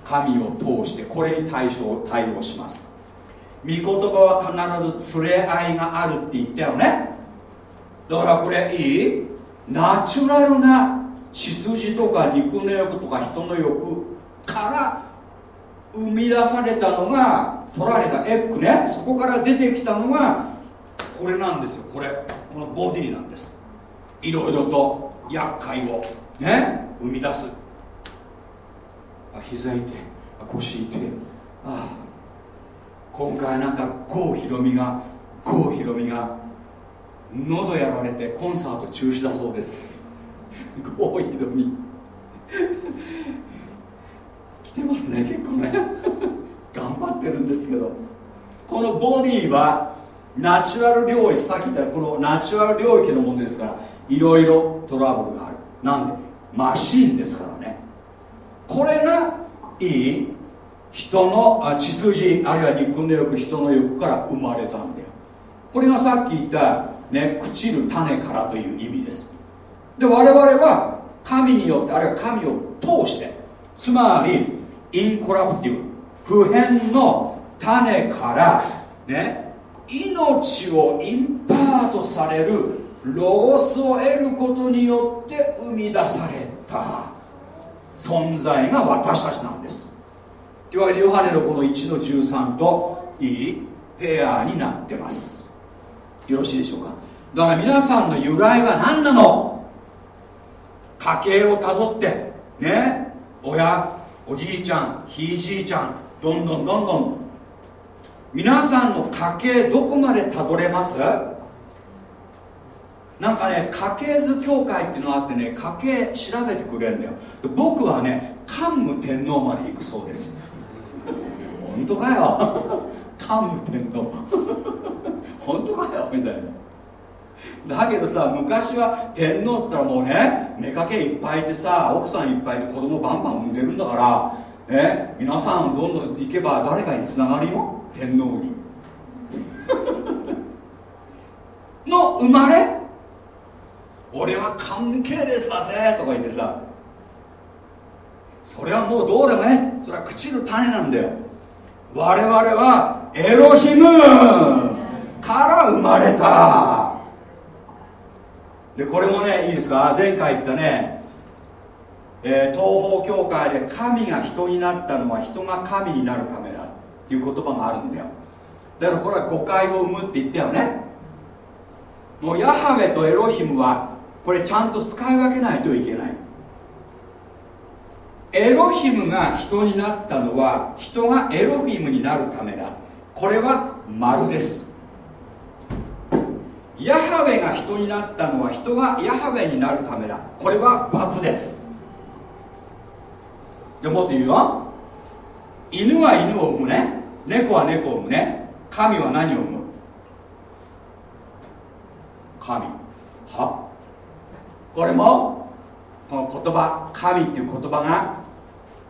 神を通してこれに対処対応します。御言葉は必ず連れ合いがあるって言ったよね。だからこれいい？ナチュラルな血筋とか肉の欲とか人の欲から生み出されたのが取られたエッグね。そこから出てきたのがこれなんですよこれ。このボディなんです。いろいろと厄介をね生み出す。あ膝痛い。腰痛い。ああ今回なんか郷ひろみが郷ひろみが喉やられてコンサート中止だそうです。郷ひろみ。来てますね結構ね。頑張ってるんですけど。このボディはナチュラル領域さっき言ったこのナチュラル領域のものですからいろいろトラブルがある。なんでマシーンですからね。これがいい人の血筋あるいは肉の欲人の欲から生まれたんだよ。これがさっき言ったね朽ちる種からという意味です。で我々は神によってあるいは神を通してつまりインコラプティブ普遍の種からね命をインパートされるロゴスを得ることによって生み出された存在が私たちなんです。というわけでヨハネのこの1の13といいペアになってます。よろしいでしょうか？だから皆さんの由来は何なの？家系をたどってね親おじいちゃんひいじいちゃんどんどんどんどん皆さんの家系どこまでたどれます？なんかね家系図協会っていうのがあってね家系調べてくれるんだよ。僕はね桓武天皇まで行くそうです。本当かよ？桓武天皇。本当かよ？みたいな。だけどさ昔は天皇っつったらもうね妾いっぱいいてさ奥さんいっぱいで子供バンバン産んでるんだからね皆さんどんどん行けば誰かにつながるよ。天皇に。の生まれ？俺は関係ですだぜとか言ってさ。それはもうどうでもねそれは朽ちる種なんだよ。我々はエロヒム。から生まれた。でこれもねいいですか？前回言ったね、えー、東方教会で神が人になったのは人が神になるためっていう言葉があるんだよ。だからこれは誤解を生むって言ったよね。もうヤハウェとエロヒムはこれちゃんと使い分けないといけない。エロヒムが人になったのは人がエロヒムになるためだ。これは丸です。ヤハウェが人になったのは人がヤハウェになるためだ。これは×です。じゃあもっと言うよ。犬は犬を産むね。猫は猫を産むね。神は何を産む？神。は？これもこの言葉神っていう言葉が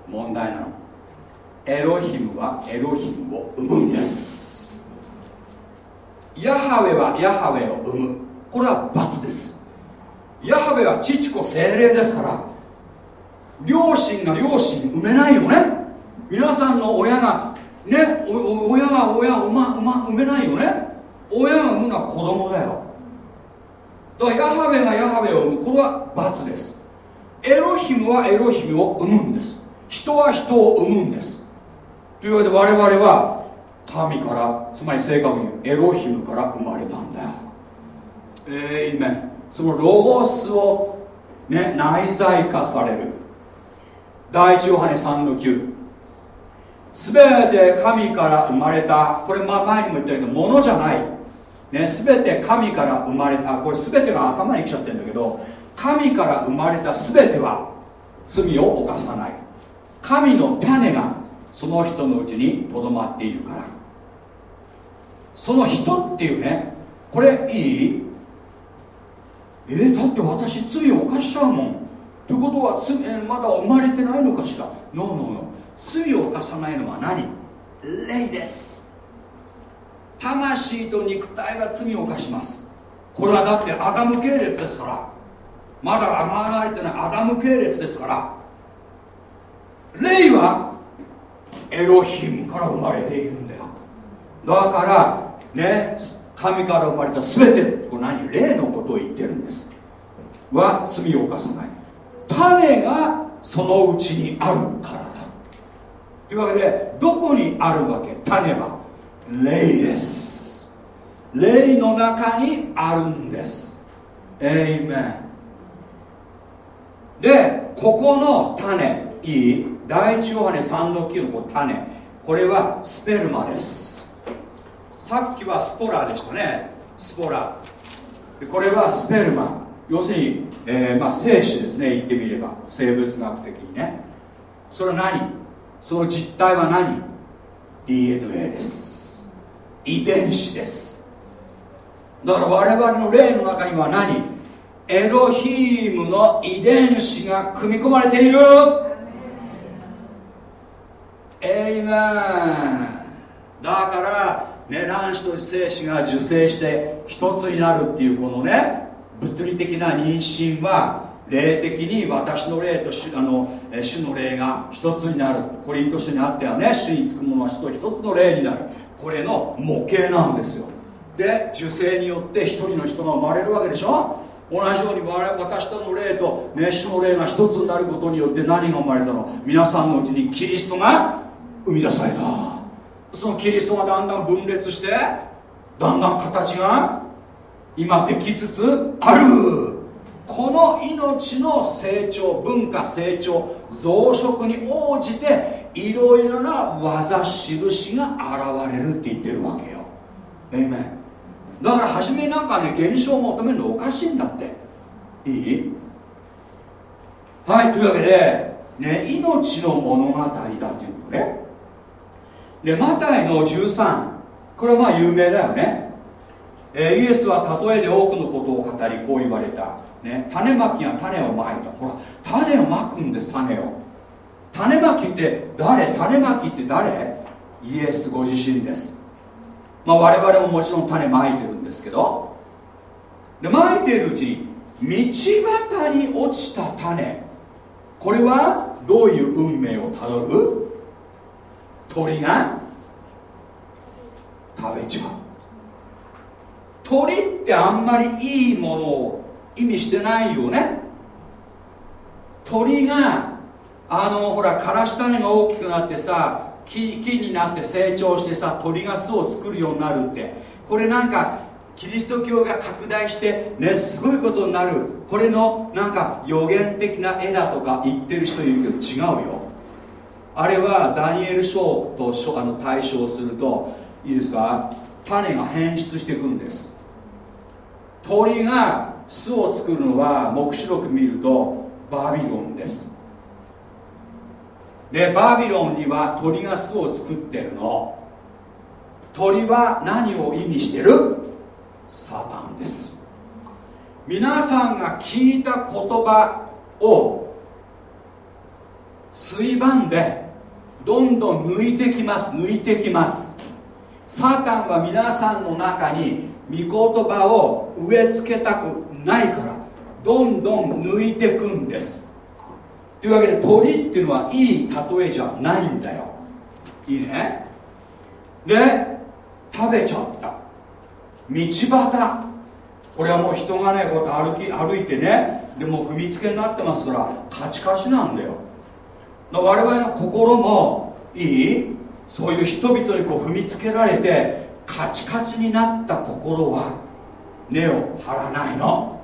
問題なの。エロヒムはエロヒムを生むんです。ヤハウェはヤハウェを生む。これは罰です。ヤハウェは父子精霊ですから両親が両親産めないよね。皆さんの親がね親が親を産,、ま、産,、めないよね。親が産むのは子供だよ。だからヤハウェがヤハウェを生むこれは罰です。エロヒムはエロヒムを生むんです。人は人を生むんです。というわけで我々は神からつまり正確にエロヒムから生まれたんだよ。えー、イメン。そのロゴスを、ね、内在化される。第一ヨハネ3の9全て神から生まれた。これ前にも言ったけどものじゃない。ね、全て神から生まれた。これ全てが頭にきちゃってるんだけど神から生まれた全ては罪を犯さない。神の種がその人のうちにとどまっているから。その人っていうねこれいい？えー、だって私罪を犯しちゃうもん。ということは罪まだ生まれてないのかしら？ノーノーノー罪を犯さないのは何？霊です。魂と肉体が罪を犯します。これはだってアダム系列ですから。まだ現れてないアダム系列ですから。霊はエロヒムから生まれているんだよ。だからね神から生まれた全てこれ何？霊のことを言ってるんです。は罪を犯さない。種がそのうちにあるから。というわけでどこにあるわけ？種は。霊です。霊の中にあるんです。エイメンでここの種いい？第一ヨハネ3の9の種。これはスペルマです。さっきはスポラでしたね。スポラ。これはスペルマ。要するに、えー、まあ、精子ですね。言ってみれば。生物学的にね。それは何？その実態は何？DNA です。遺伝子です。だから我々の霊の中には何？エロヒームの遺伝子が組み込まれている。エイメン。だからね卵子と精子が受精して一つになるっていうこのね物理的な妊娠は霊的に私の霊と主あの主の霊が一つになる。コリント書にあってはね主につくものは主と一つの霊になる。これの模型なんですよ。で受精によって一人の人が生まれるわけでしょ。同じように私との霊と、ね、主の霊が一つになることによって何が生まれたの。皆さんのうちにキリストが生み出された。そのキリストがだんだん分裂してだんだん形が今できつつある。この命の成長文化成長増殖に応じていろいろな技印が現れるって言ってるわけよ。えいめだから初めなんかね現象を求めるのおかしいんだって。いい？はいというわけで、ね、命の物語だっていうのね。でマタイの13これはまあ有名だよね、え、イエスは例えで多くのことを語りこう言われた、ね、種まきが種をまいた。ほら種をまくんです種を。種まきって誰？種まきって誰？イエスご自身です。まあ我々ももちろん種まいてるんですけど。でまいてるうちに道端に落ちた種。これはどういう運命をたどる？鳥が食べちゃう。鳥ってあんまりいいものを意味してないよね。鳥があのほらからし種が大きくなってさ木木になって成長してさ鳥が巣を作るようになるって。これなんかキリスト教が拡大してねすごいことになる。これのなんか予言的な絵だとか言ってる人いるけど違うよ。あれはダニエル書とあの対象するといいですか？種が変質していくんです。鳥が巣を作るのは黙示録見るとバビロンです。でバビロンには鳥が巣を作ってるの。鳥は何を意味してる？サタンです。皆さんが聞いた言葉を水盤でどんどん抜いてきます。抜いてきます。サタンは皆さんの中に御言葉を植え付けたくないからどんどん抜いてくんです。というわけで鳥っていうのはいい例えじゃないんだよ。いいね。で食べちゃった。道端。これはもう人がねこうやって歩き歩いてねでも踏みつけになってますからカチカチなんだよ。我々の心もいい？そういう人々にこう踏みつけられてカチカチになった心は根を張らないの。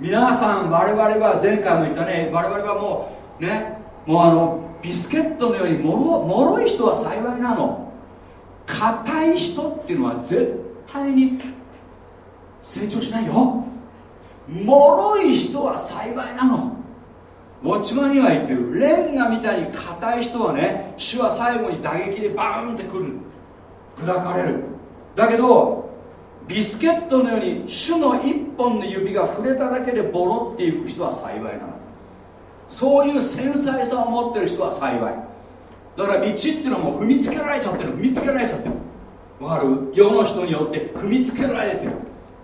皆さん我々は前回も言ったね我々はもうねもうあのビスケットのようにもろもろい人は幸いなの。硬い人っていうのは絶対に成長しないよ。もろい人は幸いなの。ウォッチマンには言ってる。レンガみたいに硬い人はね主は最後に打撃でバーンってくる。砕かれる。だけどビスケットのように主の一本の指が触れただけでボロっていく人は幸いなの。そういう繊細さを持ってる人は幸い。だから道っていうのはもう踏みつけられちゃってる踏みつけられちゃってる。わかる？世の人によって踏みつけられてる。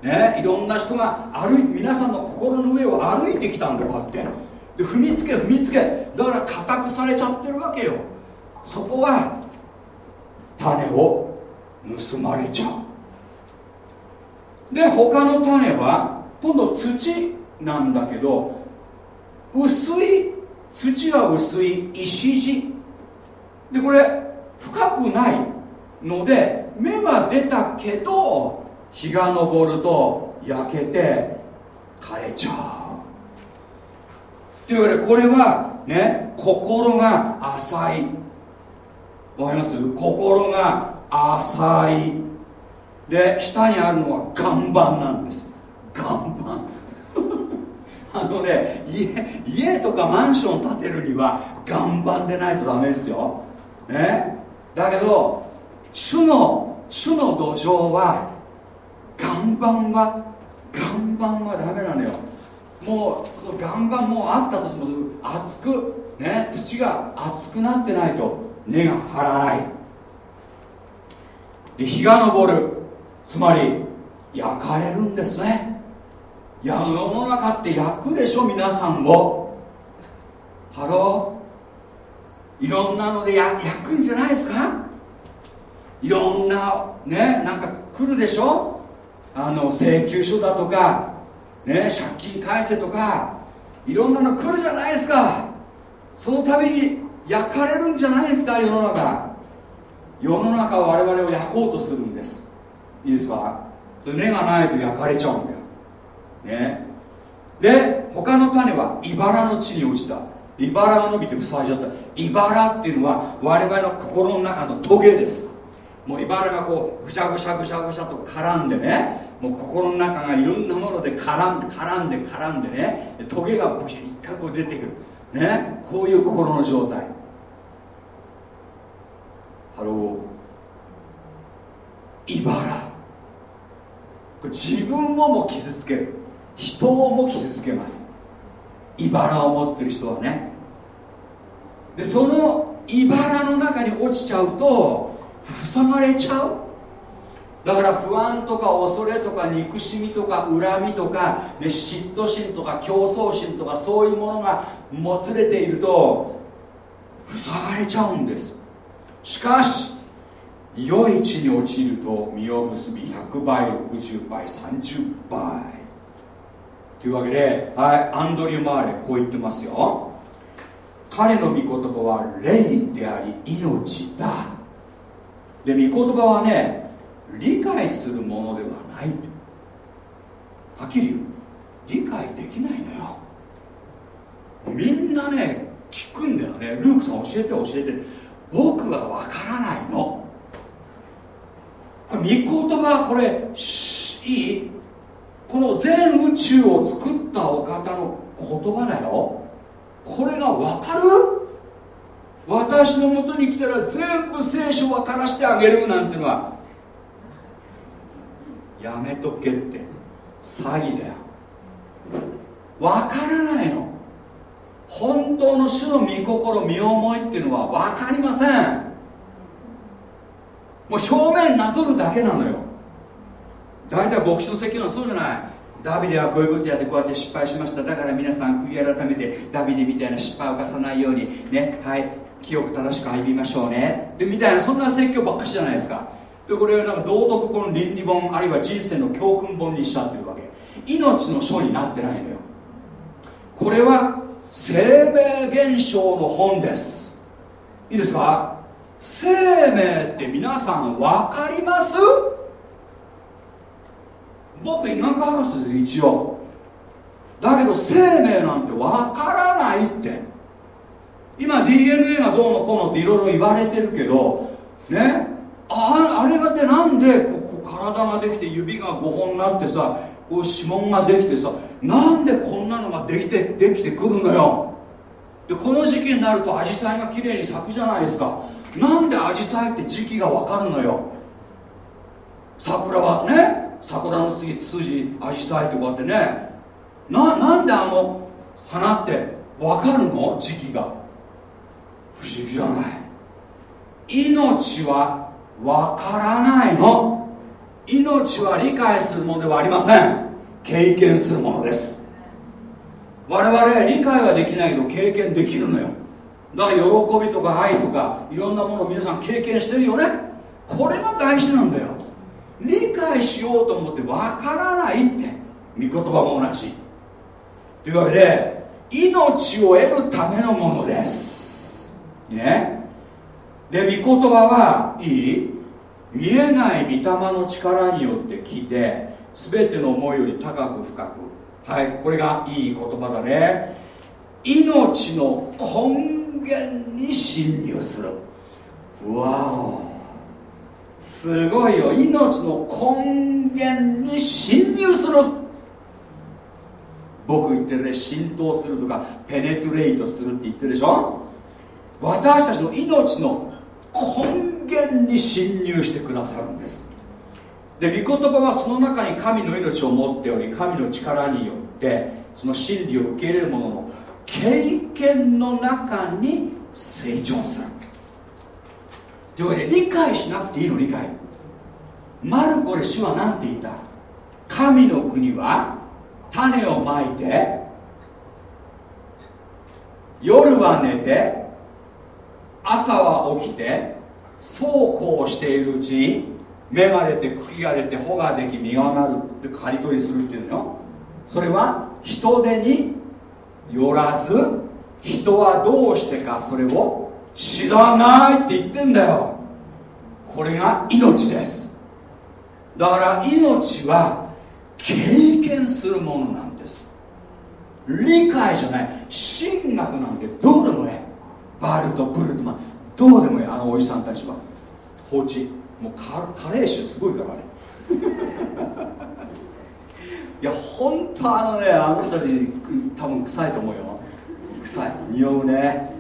ね？いろんな人が歩い皆さんの心の上を歩いてきたんだこうやって。で踏みつけ踏みつけ。だから固くされちゃってるわけよ。そこは種を盗まれちゃう。で他の種は今度土なんだけど薄い土は薄い石地。でこれ深くないので芽は出たけど日が昇ると焼けて枯れちゃう。というわけでこれはね心が浅い。わかります？心が浅い。で下にあるのは岩盤なんです。岩盤。あのね家家とかマンション建てるには岩盤でないとダメですよ。ね。だけど主の主の土壌は岩盤は岩盤はダメなのよ。もうその岩盤もあったとしても熱くね土が熱くなってないと根が張らない。で日が昇る。つまり焼かれるんですね。いや世の中って焼くでしょ皆さんを Hello。いろんなので焼くんじゃないですか？いろんなねなんか来るでしょ？あの請求書だとかね借金返せとかいろんなの来るじゃないですか。その度に焼かれるんじゃないですか世の中。世の中は我々を焼こうとするんです。いいですか？根がないと焼かれちゃうんだよ。ね。で他の種は茨の地に落ちた。茨が伸びて塞いじゃった。茨っていうのは我々の心の中のトゲです。もう茨がこうぐしゃぐしゃぐしゃぐしゃと絡んでねもう心の中がいろんなもので絡んで絡んで絡んでねトゲがブシッ一回こう出てくる。ね。こういう心の状態。 Hello。茨自分をも傷つける。人をも傷つけます。茨を持ってる人はね。でその茨の中に落ちちゃうと塞がれちゃう。だから不安とか恐れとか憎しみとか恨みとか、ね、嫉妬心とか競争心とかそういうものがもつれていると塞がれちゃうんです。しかし良い地に落ちると実を結び100倍60倍30倍。というわけで、はい、アンドリュー・マーレこう言ってますよ。彼の御言葉は霊であり命だ。で御言葉はね理解するものではないはっきり言う。理解できないのよ。みんなね聞くんだよね。ルークさん教えて教えて。僕は分からないの。これ御言葉これいい。この全宇宙を作ったお方の言葉だよ。これが分かる？私のもとに来たら全部聖書を渡らしてあげるなんてのはやめとけって詐欺だよ。分からないの。本当の主の御心身思いっていうのは分かりません。もう表面なぞるだけなのよ。大体牧師の責任はそうじゃない。ダビデはこういうことやってこうやって失敗しました。だから皆さん悔い改めてダビデみたいな失敗を犯さないようにね。はい。清く正しく歩みましょうね。でみたいなそんな説教ばっかしじゃないですか。でこれをなんか道徳本倫理本あるいは人生の教訓本にしちゃってるわけ。命の書になってないのよ。これは生命現象の本です。いいですか？生命って皆さん分かります？僕医学博士です一応だけど生命なんて分からないって。今 DNA がどうのこうのっていろいろ言われてるけどね？ああれがってなんでここ体ができて指が5本になってさこう指紋ができてさなんでこんなのができてできてくるのよ。でこの時期になるとアジサイが綺麗に咲くじゃないですか。なんでアジサイって時期が分かるのよ？桜はね桜の次ツツジアジサイってこうやってね。ななんであの花って分かるの？時期が。不思議じゃない。命は分からないの。命は理解するものではありません。経験するものです。我々理解はできないけど経験できるのよ。だから喜びとか愛とかいろんなものを皆さん経験してるよね。これが大事なんだよ。理解しようと思ってわからないって。御言葉も同じ。というわけで命を得るためのものです。ね。で御言葉はいい。見えない御霊の力によって聞いて全ての思いより高く深く。はいこれがいい言葉だね。命の根源に侵入する。わお。すごいよ。命の根源に侵入する。僕言ってるね。浸透するとかペネトレイトするって言ってるでしょ？私たちの命の根源に侵入してくださるんです。で御言葉はその中に神の命を持っており神の力によってその真理を受け入れる者の経験の中に成長する。というわけで理解しなくていいの理解。マルコで主は何て言った？神の国は種をまいて夜は寝て朝は起きてそうこうしているうちに芽が出て茎が出て穂ができ実がなるって刈り取りするっていうのよ。それは人手によらず人はどうしてかそれを知らないって言ってんだよ。これが命です。だから命は経験するものなんです。理解じゃない。神学なんてどうでもええ。バルトブルトマン。どうでもええ。あのおじさんたちは。放置もうカカレー臭すごいからね。いや本当あのねあの人たち多分臭いと思うよ。臭い。匂うね。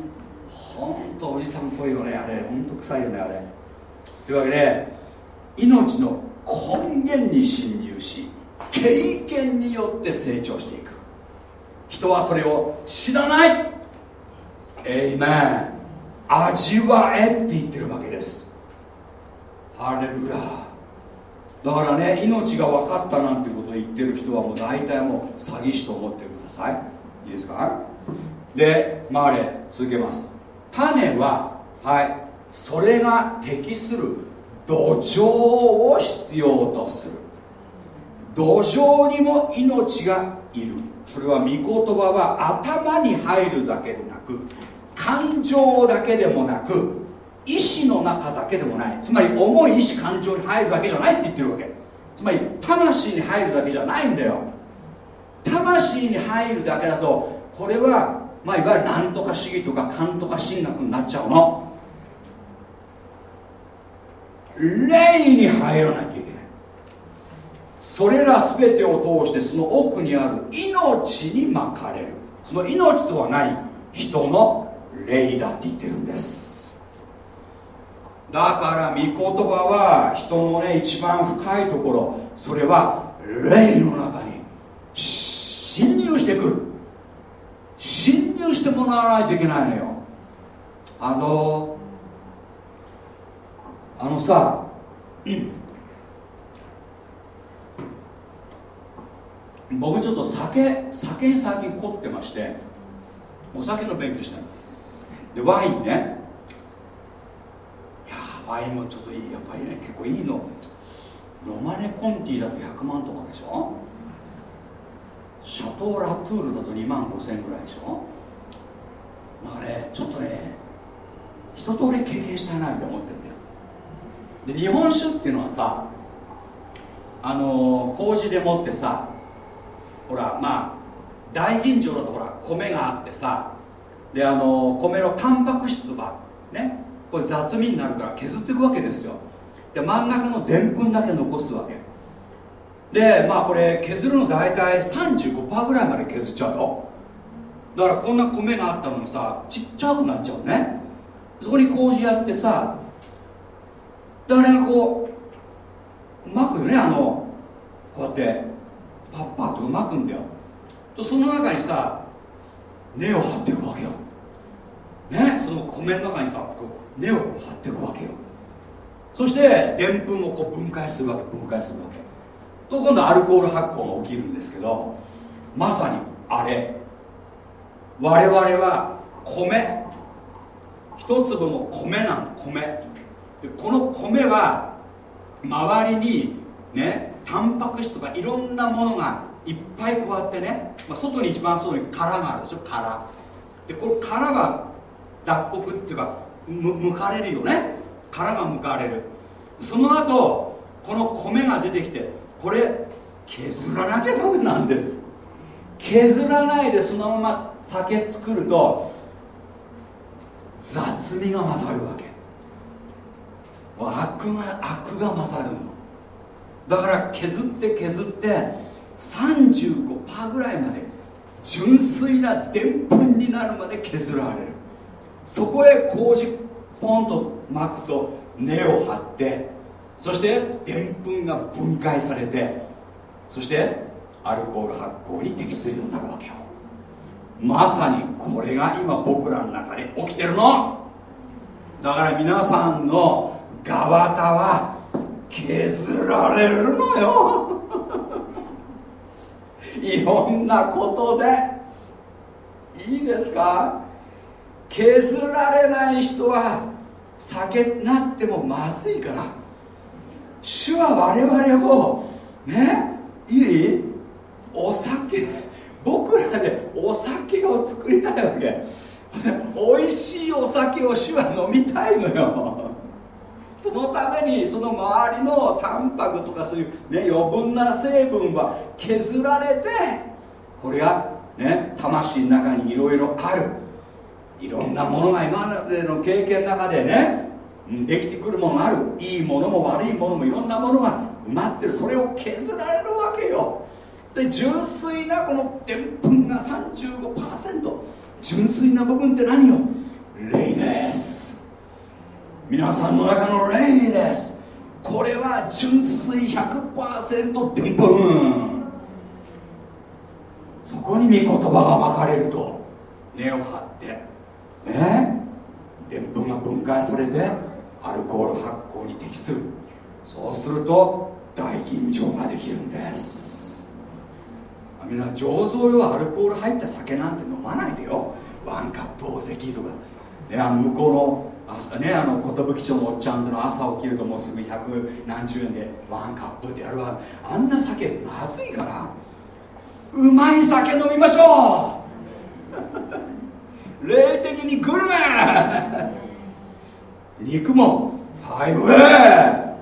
本当おじさんっぽいよねあれ。本当臭いよねあれ。というわけで命の根源に侵入し経験によって成長していく。人はそれを知らない。エイメン味わえって言ってるわけです。ハレルヤ。だからね命が分かったなんてことを言ってる人はもう大体もう詐欺師と思ってください。いいですか？で回れ続けます。種ははいそれが適する土壌を必要とする。土壌にも命がいる。それは御言葉は頭に入るだけでなく感情だけでもなく意志の中だけでもない。つまり重い意志感情に入るだけじゃないって言ってるわけ。つまり魂に入るだけじゃないんだよ。魂に入るだけだとこれは、まあ、いわゆる何とか主義とか勘とか神学になっちゃうの。霊に入らなきゃいけない。それら全てを通してその奥にある命に巻かれる。その命とは何？人の霊だって言ってるんです。だから御言葉は人のね一番深いところ。それは霊の中に侵入してくる。侵入してもらわないといけないのよ。あのあのさ、うん、僕ちょっと酒酒に最近凝ってましてお酒の勉強してるでワインね。いやワインもちょっといいやっぱりね結構いいの。ロマネ・コンティだと100万とかでしょ？シャトー・ラトゥールだと2万5000ぐらいでしょ？だからねちょっとね一通り経験したいなって思ってるんだよ。で日本酒っていうのはさあの麹でもってさほらまあ大吟醸だとほら米があってさであの米のタンパク質とかねこれ雑味になるから削っていくわけですよ。で真ん中のでんぷんだけ残すわけ。でまあこれ削るの大体35%ぐらいまで削っちゃうよ。だからこんな米があったのにさちっちゃくなっちゃうね。そこに麹やってさであれがこう巻くよね。あのこうやってパッパッと巻くんだよ。とその中にさ根を張っていくわけよ。ね。その米の中にさこう根をこう張っていくわけよ。そしてでんぷんをこう分解するわけ分解するわけ。と今度アルコール発酵が起きるんですけどまさにあれ。我々は米。一粒の米なの米。この米は周りにねタンパク質とかいろんなものがいっぱいこうやってね、まあ、外に一番外に殻があるでしょ殻。でこの殻が脱穀っていうかむむかれるよね。殻がむかれる。その後この米が出てきてこれ削らなきゃダメなんです。削らないでそのまま酒作ると雑味が勝るわけ。悪が悪が勝るの。だから削って削って35%ぐらいまで純粋なでんぷんになるまで削られる。そこへ麹ポンと巻くと根を張ってそしてでんぷんが分解されてそしてアルコール発酵に適するようになるわけよ。まさにこれが今僕らの中で起きてるの。だから皆さんのガワタは削られるのよ。いろんなことで。いいですか？削られない人は酒なってもまずいから。主は我々をねいい？お酒。僕らでお酒を作りたいわけ。美味しいお酒を主は飲みたいのよ。そのためにその周りのタンパクとかそういう、ね、余分な成分は削られてこれが、ね、魂の中にいろいろある。いろんなものが今までの経験の中でねできてくるものがある。いいものも悪いものもいろんなものが埋まってる。それを削られるわけよ。で純粋なこのでんぷんが35%純粋な部分って何よ？霊です。皆さんの中の霊です。これは純粋100%でんぷん。そこに御言葉がまかれると根を張って。ね。でんぷんが分解されてアルコール発酵に適する。そうすると大吟醸ができるんです。みんな醸造用アルコール入った酒なんて飲まないでよ。ワンカップ大関とか、ね、あの向こうの朝ねあの寿町のおっちゃんとの朝起きるともうすぐ百何十円でワンカップでやるわ。あんな酒まずいからうまい酒飲みましょう。霊的にグルメ。肉も 5A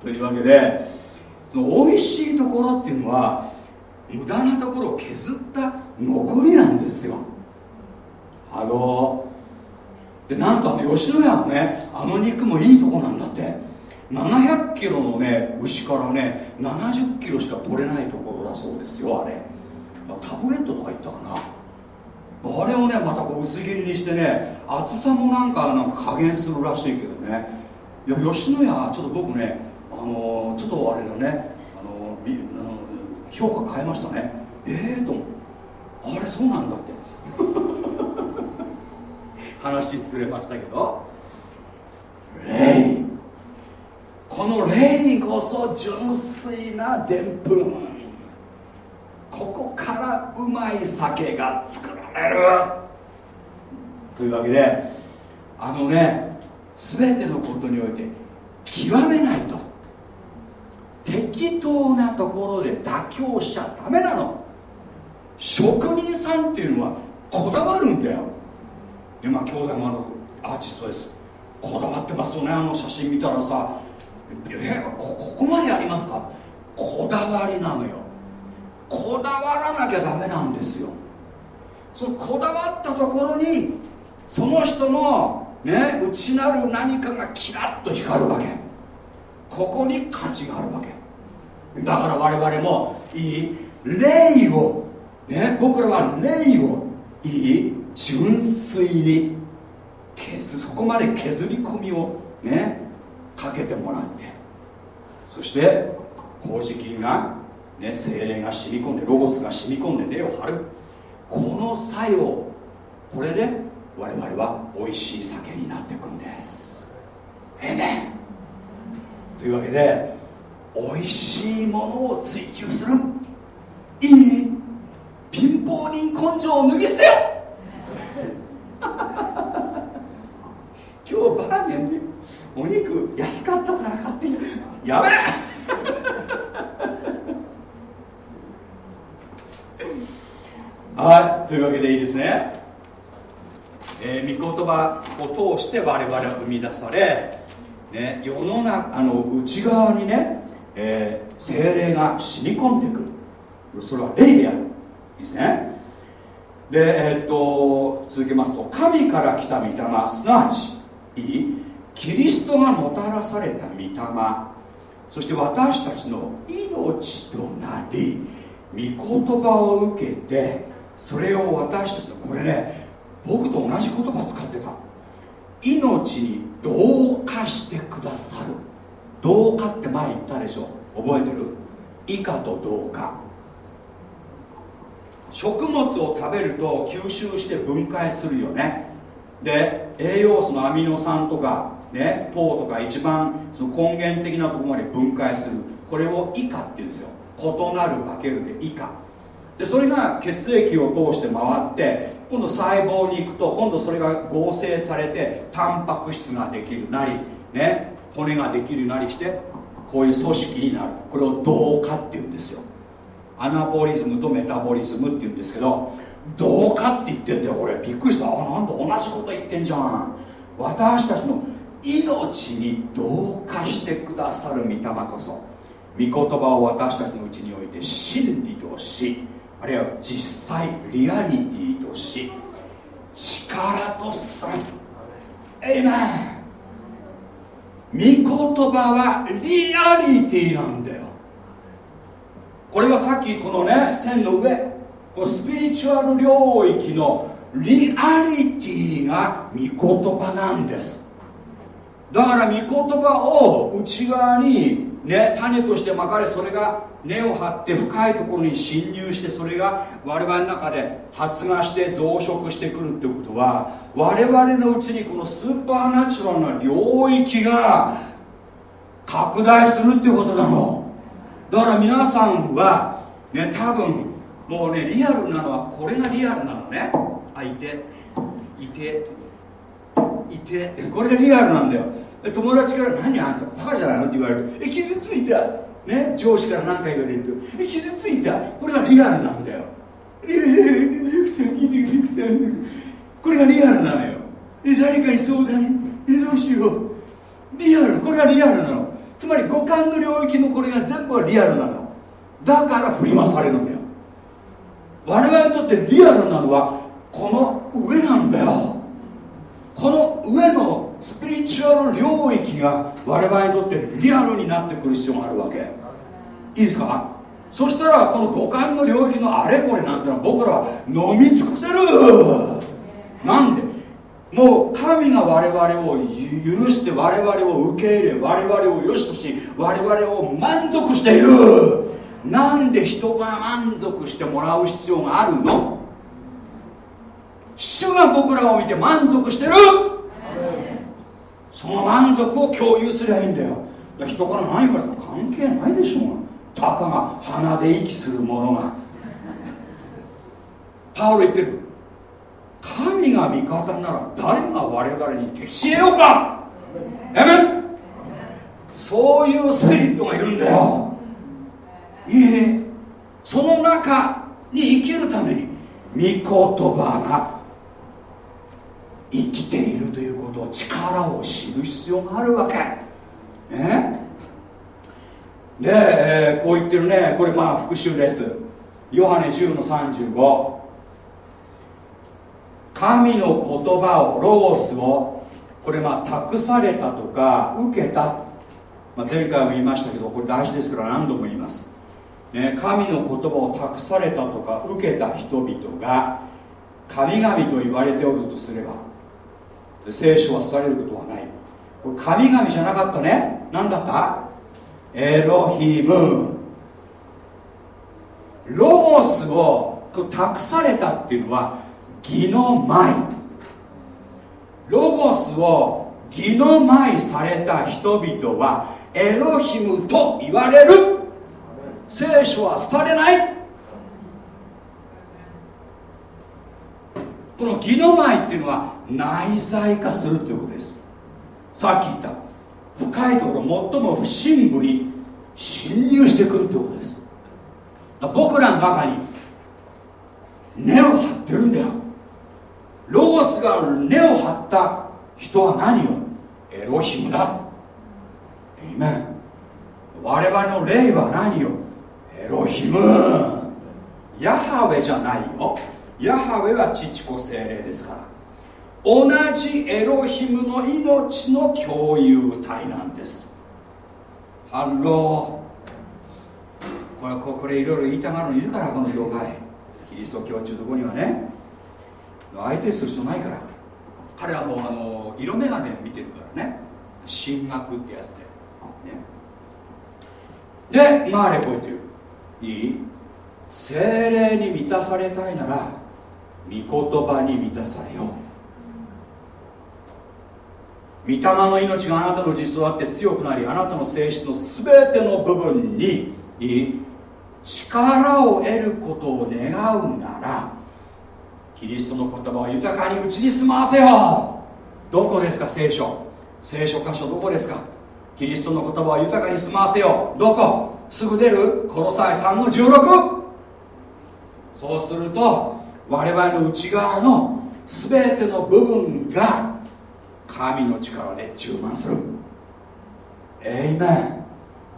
というわけでその美味しいところっていうのは無駄なところを削った残りなんですよ。あのでなんとあの吉野家のねあの肉もいいとこなんだって。700キロのね牛からね70キロしか取れないところだそうですよあれ。タブレットとか言ったかな。あれをねまたこう薄切りにしてね厚さもなんかなんか加減するらしいけどね。いや吉野家ちょっと僕ねあのちょっとあれだねあのあの評価変えましたね。ええー、とあれそうなんだって。話ずれましたけど。霊この霊こそ純粋なでんぷんここからうまい酒が作られる。というわけであのね全てのことにおいて極めないと。適当なところで妥協しちゃダメなの。職人さんっていうのはこだわるんだよ。今兄弟もあのアーティストです。こだわってますよね。あの写真見たらさえこここまでやりますか？こだわりなのよ。こだわらなきゃダメなんですよ。そのこだわったところにその人のね内なる何かがキラッと光るわけ。ここに価値があるわけ。だから我々もいい霊をね僕らは霊をいい純粋に削そこまで削り込みをねかけてもらって。そして麹菌が、ね、精霊が染み込んでロゴスが染み込んで根を張る。この作用これで我々は美味しい酒になっていくんです。ええねというわけで美味しいものを追求する。いい貧乏人根性を脱ぎ捨てよ。今日バーゲンでお肉安かったから買ってきた。やべえはいというわけでいいですね。えー、御言葉を通して我々は生み出され、ね、世の中あの内側にね、えー、精霊が染み込んでく。るそれは霊であるですね。で、えー、っと続けますと神から来た御霊すなわちいいキリストがもたらされた御霊そして私たちの命となり御言葉を受けてそれを私たちのこれね僕と同じ言葉使ってた。命に同化してくださる。同化って前言ったでしょ。覚えてる？以下と同化。食物を食べると吸収して分解するよね。で栄養素のアミノ酸とかね糖とか一番その根源的なところまで分解する。これを以下っていうんですよ。異なる化けるで以下。でそれが血液を通して回って今度細胞に行くと今度それが合成されてタンパク質ができるなりね骨ができるなりしてこういう組織になる。これを同化っていうんですよ。アナボリズムとメタボリズムっていうんですけど同化って言ってんだよこれ。びっくりした。あなんだ同じこと言ってんじゃん。私たちの命に同化してくださる御霊こそ。御言葉を私たちのうちにおいて真理としあるいは実際リアリティとし力とさエイメン御言葉はリアリティなんだよ。これはさっきこのね線の上このスピリチュアル領域のリアリティが御言葉なんです。だから御言葉を内側にね種としてまかれそれが根を張って深いところに侵入してそれが我々の中で発芽して増殖してくるってことは我々のうちにこのスーパーナチュラルな領域が拡大するっていうことなの。だから皆さんはね多分もうねリアルなのはこれがリアルなのね。あいていていてこれがリアルなんだよ。友達から「何あんたバカじゃないの?」って言われると「え傷ついた」ね？上司から何か言われると「え傷ついた」これがリアルなんだよ、これがリアルなのよ。え誰かに相談えどうしよう。リアル。これがリアルなの。つまり五感の領域のこれが全部はリアルなの。だから振り回されるんだよ。我々にとってリアルなのはこの上なんだよ。この上のスピリチュアル領域が我々にとってリアルになってくる必要があるわけ。いいですか？そしたらこの五感の領域のあれこれなんてのは僕らは飲み尽くせる。なんで？もう神が我々を許して我々を受け入れ我々を良しとし我々を満足している。なんで人が満足してもらう必要があるの？主が僕らを見て満足してる。その満足を共有すりゃいいんだよ。人から何言われた関係ないでしょうたかが鼻で息する者が。パウロ言ってる。神が味方なら誰が我々に敵し得ようか？えめそういうスリットがいるんだよ。いえその中に生きるために御言葉が生きているということを力を知る必要があるわけ。ねで、えー、こう言ってるね。これまあ復習です。ヨハネ10の35神の言葉をロゴスをこれまあ託されたとか受けた、まあ、前回も言いましたけどこれ大事ですから何度も言います、ね、神の言葉を託されたとか受けた人々が神々と言われておるとすれば聖書はされることはない。これ神々じゃなかったね。何だった？エロヒム。ロゴスを託されたっていうのは義の舞ロゴスを義の舞された人々はエロヒムと言われる。聖書は廃れない。この義の舞っていうのは内在化するということです。さっき言った深いところ最も不深部に侵入してくるということです。僕らの中に根を張ってるんだよ。ロゴスが根を張った人は何よ？エロヒムだ。エイメン我々の霊は何よ？エロヒム。ヤハウェじゃないよ。ヤハウェは父子精霊ですから。同じエロヒムの命の共有体なんです。Hello。これこれいろいろ言いたがるのいるからこの業界。キリスト教中とこにはね。相手する必要ないから。彼はもうあの色眼鏡見てるからね。神学ってやつで、ね、でマーレこう言ってるいい。聖霊に満たされたいなら言葉に満たされよ御霊の命があなたの実相あって強くなりあなたの性質の全ての部分に力を得ることを願うならキリストの言葉を豊かにうちに住まわせよどこですか聖書。聖書箇所どこですか。キリストの言葉を豊かに住まわせよどこ？すぐ出るコロサイ3の16そうすると我々の内側の全ての部分が神の力で充満する。エイメン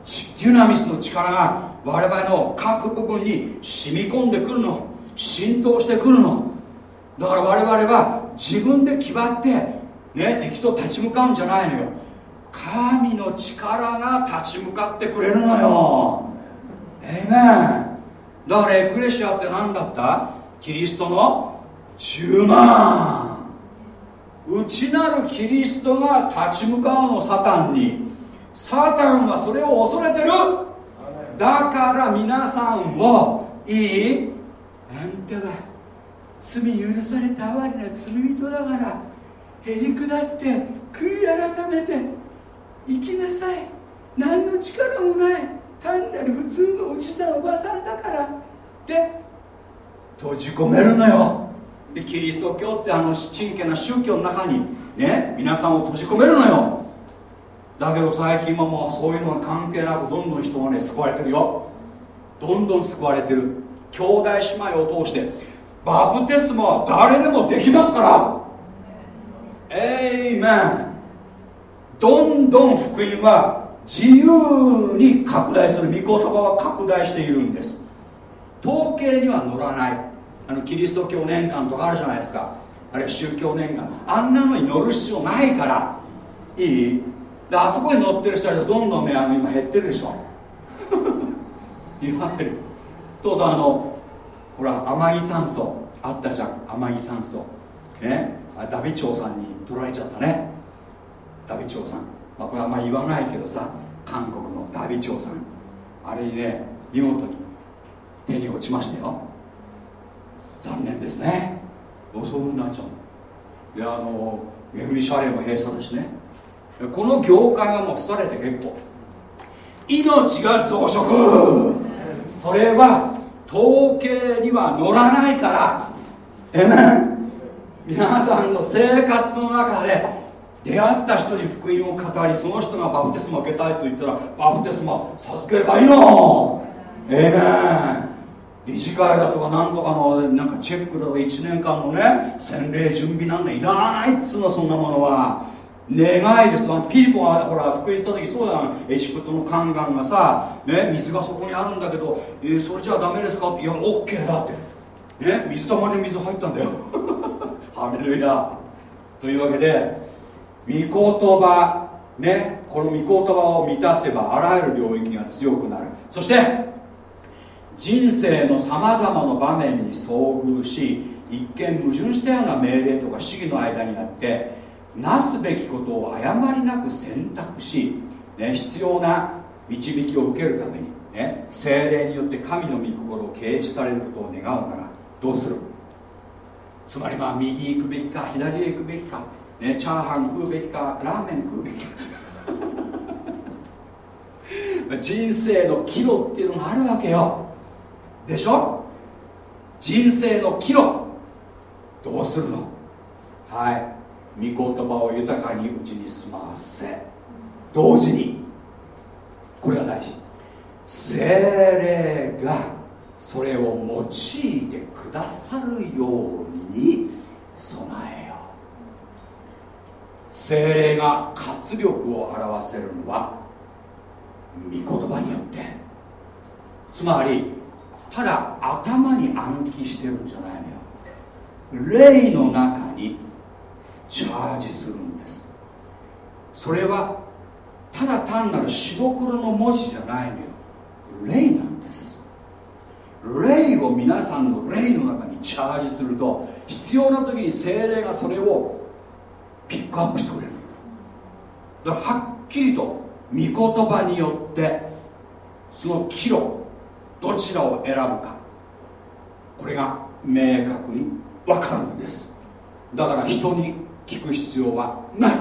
デュナミスの力が我々の各部分に染み込んでくるの。浸透してくるの。だから我々は自分で決まってね敵と立ち向かうんじゃないのよ。神の力が立ち向かってくれるのよ。エイメンだからエクレシアって何だった？キリストの10万。内なるキリストが立ち向かうのサタンに。サタンはそれを恐れてる。だから皆さんもいい。あんたは罪許された哀れな罪人だから。へりくだって悔い改めて生きなさい。何の力もない。単なる普通のおじさんおばさんだから。って閉じ込めるのよ。でキリスト教ってあの真剣な宗教の中にね皆さんを閉じ込めるのよ。だけど最近はもうそういうのに関係なくどんどん人がね救われてるよ。どんどん救われてる。兄弟姉妹を通してバプテスマは誰でもできますから。エイメン。どんどん福音は自由に拡大する。御言葉は拡大しているんです。統計には乗らない。あのキリスト教年間とかあるじゃないですか。あるいは宗教年間。あんなのに乗る必要ないから。いい？であそこに乗ってる人たちはどんどん目あの今減ってるでしょ。いわゆる。とうとうあのほら甘い酸素あったじゃん。甘い酸素ね？ダビ長さんに取られちゃったね。ダビ長さん、まあ、これはあんま言わないけどさ韓国のダビ長さん。あれにね見事に手に落ちましたよ。残念ですね。そういうふうになっちゃうであのめぐみシャレも閉鎖だしね。この業界はもう廃れて結構。命が増殖。それは統計には乗らないから。えめ皆さんの生活の中で出会った人に福音を語りその人がバプテスマを受けたいと言ったらバプテスマ授ければいいの。えめ理事会だとかなんとかのなんかチェックだとか1年間のね洗礼準備なんていらないっつうのそんなものは。願いですピリポがほら福音した時そうだよエジプトの宦官がさ、ね、水がそこにあるんだけど、えー、それじゃあダメですか？っていや OK だって。ね水たまりに水入ったんだよ。ハレルヤ。というわけで御言葉ねこの御言葉を満たせばあらゆる領域が強くなる。そして人生のさまざまな場面に遭遇し一見矛盾したような命令とか主義の間にあってなすべきことを誤りなく選択し、ね、必要な導きを受けるために、ね、精霊によって神の御心を掲示されることを願うならどうする？つまりまあ右行くべきか左へ行くべきか、ね、チャーハン食うべきかラーメン食うべきか。人生の岐路っていうのがあるわけよ。でしょ？人生の岐路。どうするの？はい。御言葉を豊かにうちに住ませ同時に。これが大事。精霊がそれを用いてくださるように備えよう。精霊が活力を表せるのは御言葉によって。つまりただ頭に暗記してるんじゃないのよ。霊の中にチャージするんです。それはただ単なる白黒の文字じゃないのよ。霊なんです。霊を皆さんの霊の中にチャージすると必要な時に精霊がそれをピックアップしてくれるだからはっきりと御言葉によってその岐路どちらを選ぶか。これが明確に分かるんです。だから人に聞く必要はない。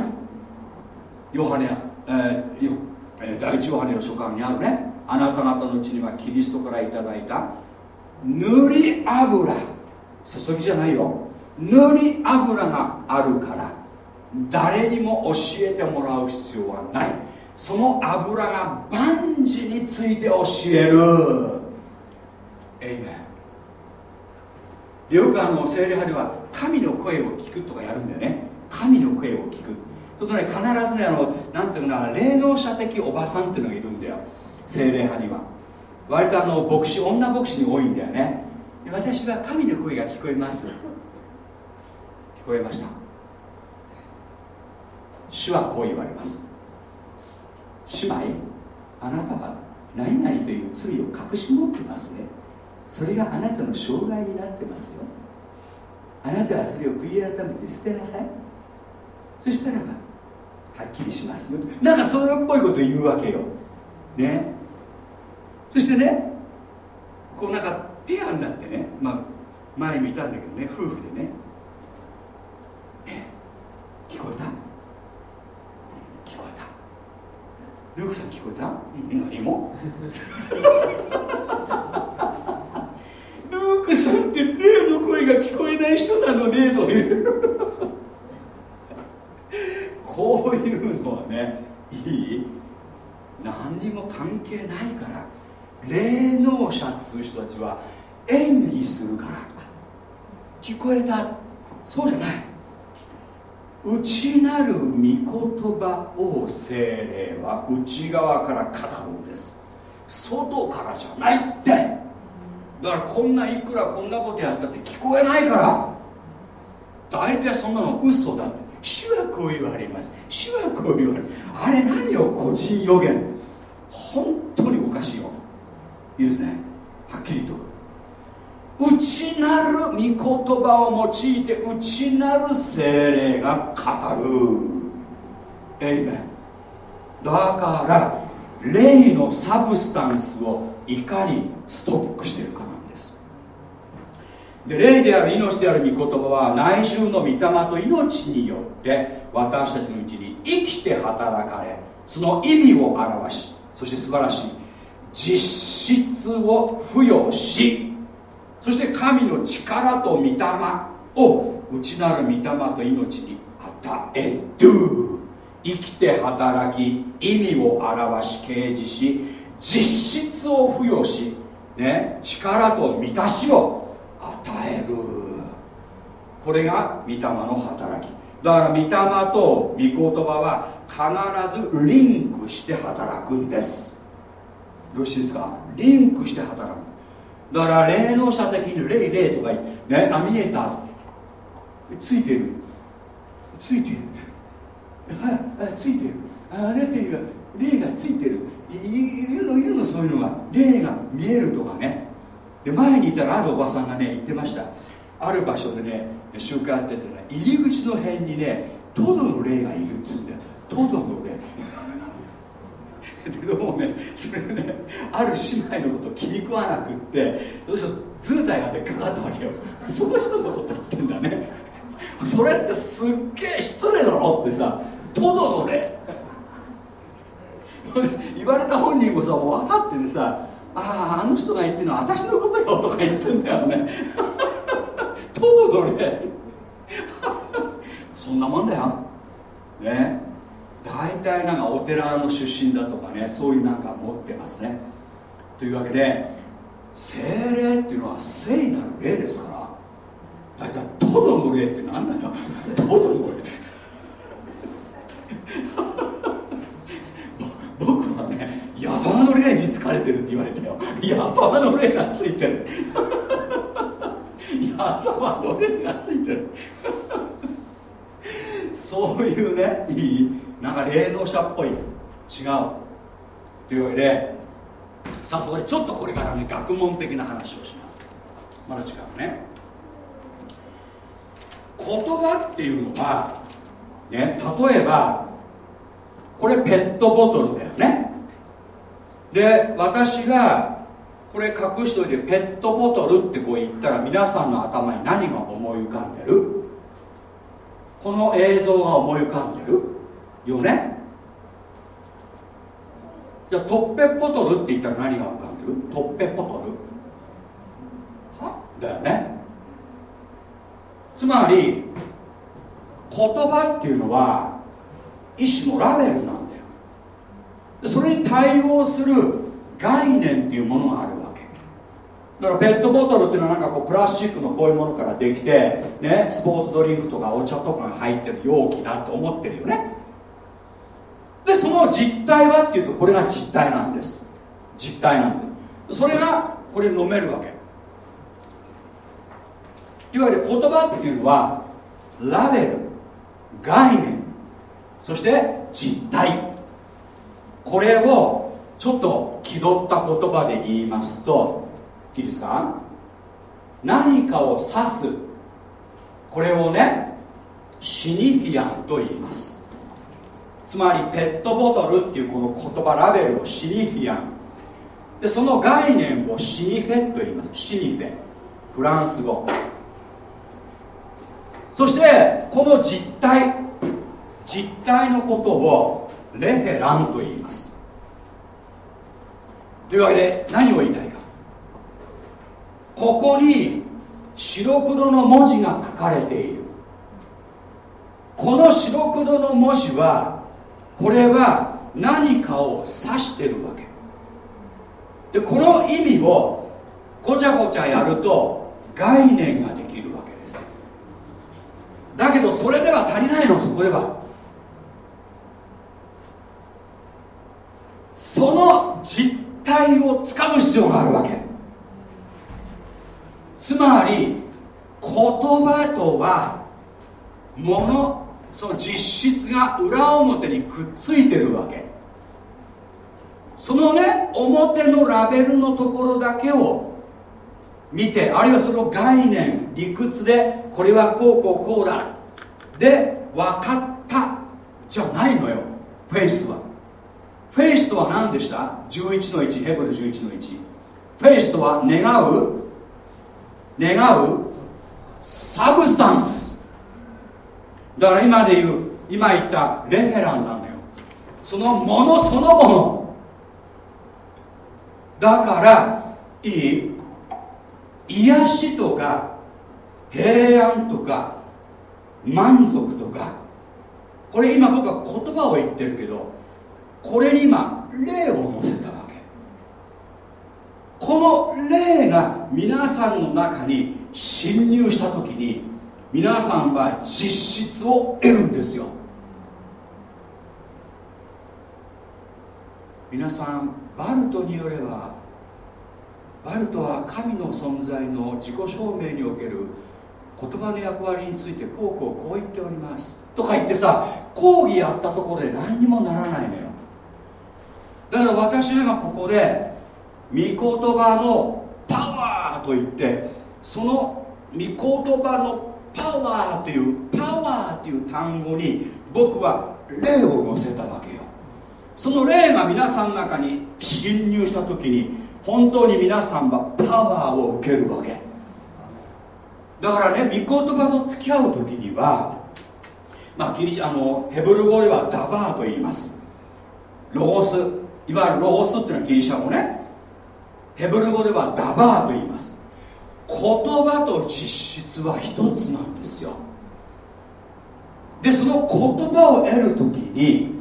ヨハネ、えー、え、第一ヨハネの書簡にあるね。あなた方のうちにはキリストからいただいた。塗り油。注ぎじゃないよ。塗り油があるから。誰にも教えてもらう必要はない。その油が万事について教えるエイメよくあの聖霊派では神の声を聞くとかやるんだよね。神の声を聞く。とね必ずねあのなんていうかな霊能者的おばさんっていうのがいるんだよ。精霊派には。割とあの牧師女牧師に多いんだよね。私は神の声が聞こえます。聞こえました。主はこう言われます。姉妹あなたは何々という罪を隠し持ってますね。それがあなたの障害になってますよ。あなたはそれを悔い改めて捨てなさい。そしたらばはっきりしますよ。なんかそれっぽいこと言うわけよ。ね。そしてねこうなんかペアになってね、まあ、前見たんだけどね夫婦でね。え聞こえた？聞こえた。ルークさん聞こえた？何も？って霊の声が聞こえない人なのねという。こういうのはねいい。何にも関係ないから。霊能者っつう人たちは演技するから。聞こえた？そうじゃない。内なる御言葉を精霊は内側から語るんです。外からじゃないって。だからこんないくらこんなことやったって聞こえないから。大体そんなの嘘だって。主はこう言われます。主はこう言われあれ何よ個人予言。本当におかしいよ。いいですね。はっきりと内なる御言葉を用いて内なる精霊が語る。エイメンだから霊のサブスタンスをいかにストックしてるか。で霊である命である御言葉は内住の御霊と命によって私たちのうちに生きて働かれその意味を表しそして素晴らしい実質を付与しそして神の力と御霊を内なる御霊と命に与える。生きて働き意味を表し掲示し実質を付与し、ね、力と満たしを与える。これが御霊の働き。だから御霊と御言葉は必ずリンクして働くんです。よろしいですか？リンクして働く。だから霊能者的に霊霊とかねあ見えた。ついてる。ついてるはいついてる。あれっていう霊がついてる。いるのいるのそういうのが。霊が見えるとかね。で前にいたらあるおばさんがね言ってました。ある場所でね集会やっててね入り口の辺にねトドの霊がいるっつうんだよ。トドの霊。でもねそれねある姉妹のこと気に食わなくってそうすると図体がでっかかったわけよ。その人のこと言ってんだね。それってすっげえ失礼だろってさトドのね 言われた本人もさもう分かっててさあああの人が言ってるのは私のことよとか言ってんだよね。トドのねそんなもんだよ。ね。大体なんかお寺の出身だとかねそういうなんか持ってますね。というわけで精霊っていうのは聖なる霊ですから。大体トドの霊って何だよ。トドの霊ね矢沢の霊に好かれてるって言われたよ。矢沢の霊がついてる。矢沢の霊がついてる。そういうねいいなんか霊能者っぽい違う。というわけでさあそこでちょっとこれからね学問的な話をします。まだ時間ね。言葉っていうのはね例えばこれペットボトルだよね。で私がこれ隠しといてペットボトルってこう言ったら皆さんの頭に何が思い浮かんでる？この映像が思い浮かんでるよね？じゃあトッペボトルって言ったら何が浮かんでる？トッペボトル。は？だよね。つまり言葉っていうのは一種のラベルなんそれに対応する概念っていうものがあるわけ。だからペットボトルっていうのはなんかこうプラスチックのこういうものからできて、ね、スポーツドリンクとかお茶とかが入ってる容器だと思ってるよね。でその実態はっていうとこれが実態なんです。実態なんです。それがこれ飲めるわけ。いわゆる言葉っていうのはラベル概念。そして実態。これをちょっと気取った言葉で言いますといいですか？何かを指す。これをねシニフィアンと言います。つまりペットボトルっていうこの言葉ラベルをシニフィアン。でその概念をシニフェと言います。シニフェ。フランス語。そしてこの実体実体のことをレフェランと言います。というわけで何を言いたいか。ここに白黒の文字が書かれている。この白黒の文字はこれは何かを指してるわけ。でこの意味をごちゃごちゃやると概念ができるわけです。だけどそれでは足りないのそこでは。その実態をつかむ必要があるわけ。つまり言葉とはものその実質が裏表にくっついてるわけ。そのね表のラベルのところだけを見てあるいはその概念理屈でこれはこうこうこうだで分かったじゃないのよ。フェイスは。フェイスとは何でした？11の1ヘブル11の1フェイスとは願う願うサブスタンス。だから今で言う今言ったレフェランなんだよ。そのものそのもの。だからいい癒しとか平安とか満足とか。これ今僕は言葉を言ってるけどこれに今霊を乗せたわけ。この霊が皆さんの中に侵入した時に皆さんは実質を得るんですよ。皆さんバルトによればバルトは神の存在の自己証明における言葉の役割についてこうこうこう言っております。とか言ってさ講義やったところで何にもならないのよ。だから私は今ここで御言葉のパワーと言ってその御言葉のパワーというパワーという単語に僕は霊を乗せたわけよ。その霊が皆さんの中に侵入した時に本当に皆さんはパワーを受けるわけ。だからね御言葉と付き合う時にはまあギリシあのヘブル語ではダバーと言います。ロゴス。いわゆるロゴスっていうのはギリシャ語ね。ヘブル語ではダバーと言います。言葉と実質は一つなんですよ。でその言葉を得る時に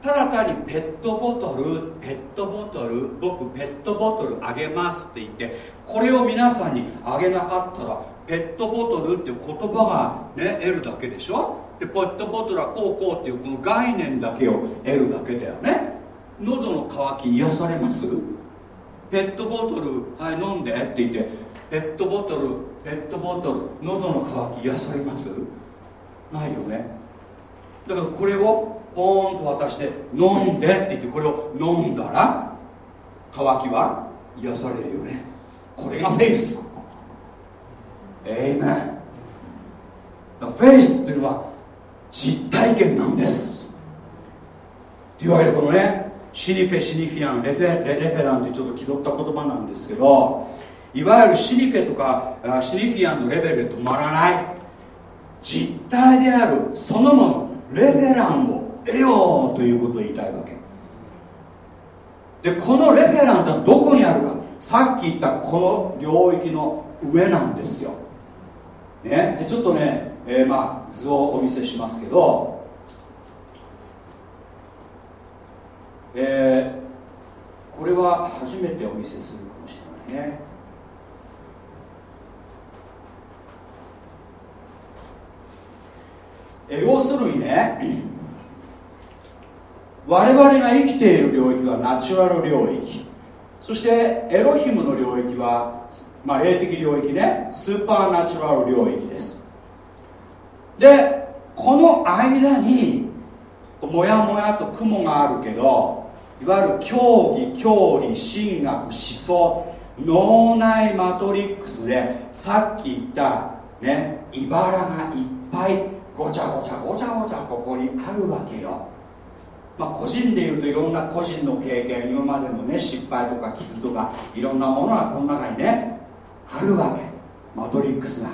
ただ単にペットボトルペットボトル僕ペットボトルあげますって言ってこれを皆さんにあげなかったらペットボトルっていう言葉がね得るだけでしょ？でペットボトルはこうこうっていうこの概念だけを得るだけだよね。喉の渇き癒されます？ペットボトルはい飲んでって言ってペットボトルペットボトル喉の渇き癒されます？ないよね。だからこれをポーンと渡して飲んでって言ってこれを飲んだら渇きは癒されるよね。これがフェイス。エイメンフェイスっていうのは実体験なんです。というわけでこのねシニフェシニフィアンレフェレレフェランってちょっと気取った言葉なんですけどいわゆる signifié とか signifiant のレベルで止まらない。実体であるそのものレフェランを得ようということを言いたいわけ。でこのレフェランってどこにあるか。さっき言ったこの領域の上なんですよ、ね、でちょっとね、えー、まあ図をお見せしますけどえー、これは初めてお見せするかもしれないね。え要するにね我々が生きている領域はナチュラル領域。そしてエロヒムの領域は、まあ、霊的領域ね。スーパーナチュラル領域です。でこの間にもやもやと雲があるけどいわゆる教義教理神学思想脳内マトリックスでさっき言ったね茨がいっぱいごちゃごちゃごちゃごちゃここにあるわけよ。まあ個人でいうといろんな個人の経験今までのね失敗とか傷とかいろんなものがこの中にねあるわけ。マトリックスが。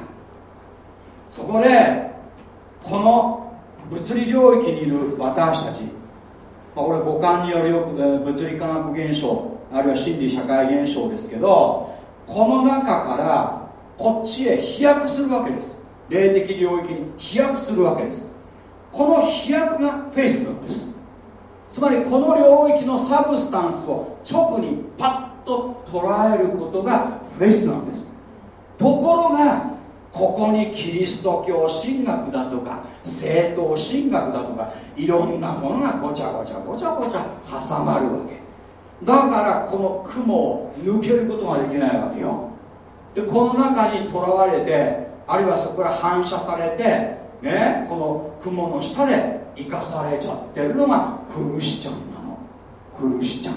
そこでこの物理領域にいる私たちまあ、これは五感によるよく物理科学現象あるいは心理社会現象ですけどこの中からこっちへ飛躍するわけです。霊的領域に飛躍するわけです。この飛躍がフェイスなんです。つまりこの領域の substance を直にパッと捉えることがフェイスなんです。ところがここにキリスト教神学だとか正統神学だとかいろんなものがごちゃごちゃごちゃごちゃ挟まるわけ。だからこの雲を抜けることができないわけよ。でこの中にとらわれてあるいはそこから反射されてねこの雲の下で生かされちゃってるのがクルシチャンなの。クルシチャン。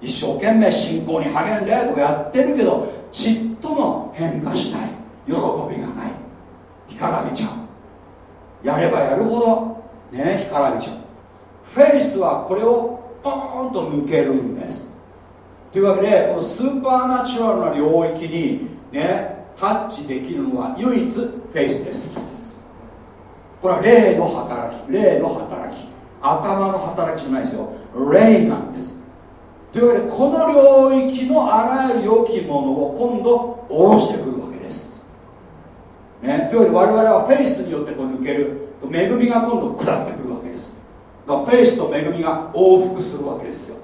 一生懸命信仰に励んでとかやってるけどちっとも変化しない。喜びがない。干からびちゃう。やればやるほどね干からびちゃう。フェイスはこれをポーンと抜けるんです。というわけでこの supernatural な領域にねタッチできるのは唯一フェイスです。これは霊の働き霊の働き。頭の働きじゃないですよ。霊なんです。というわけでこの領域のあらゆる良きものを今度下ろしてくるね、というわけで我々はフェイスによってこう抜ける。と恵みが今度下ってくるわけです。だからフェイスと恵みが往復するわけですよ。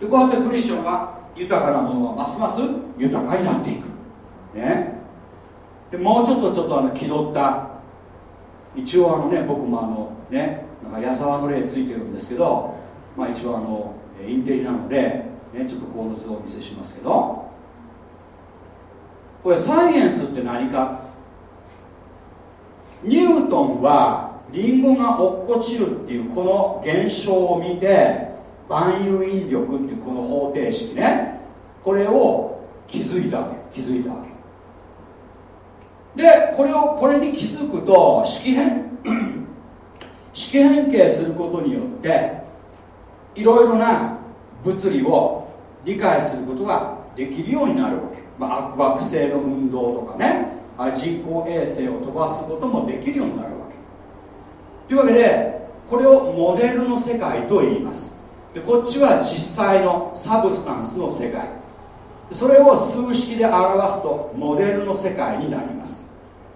でこうやってクリスチャンが豊かなものはますます豊かになっていく。ね。でもうちょっとちょっとあの気取った。一応あのね僕もあのねなんか矢沢の例ついてるんですけどまあ一応あのインテリなので、ね、ちょっとこの図をお見せしますけど。これサイエンスって何か？ニュートンはリンゴが落っこちるっていうこの現象を見て万有引力っていうこの方程式ね。これを気づいたわけ気づいたわけ。でこれをこれに気づくと式変 式変形することによっていろいろな物理を理解することができるようになるわけ、まあ、惑星の運動とかね。人工衛星を飛ばすこともできるようになるわけ。というわけでこれをモデルの世界と言います。でこっちは実際のサブスタンスの世界。それを数式で表すとモデルの世界になります。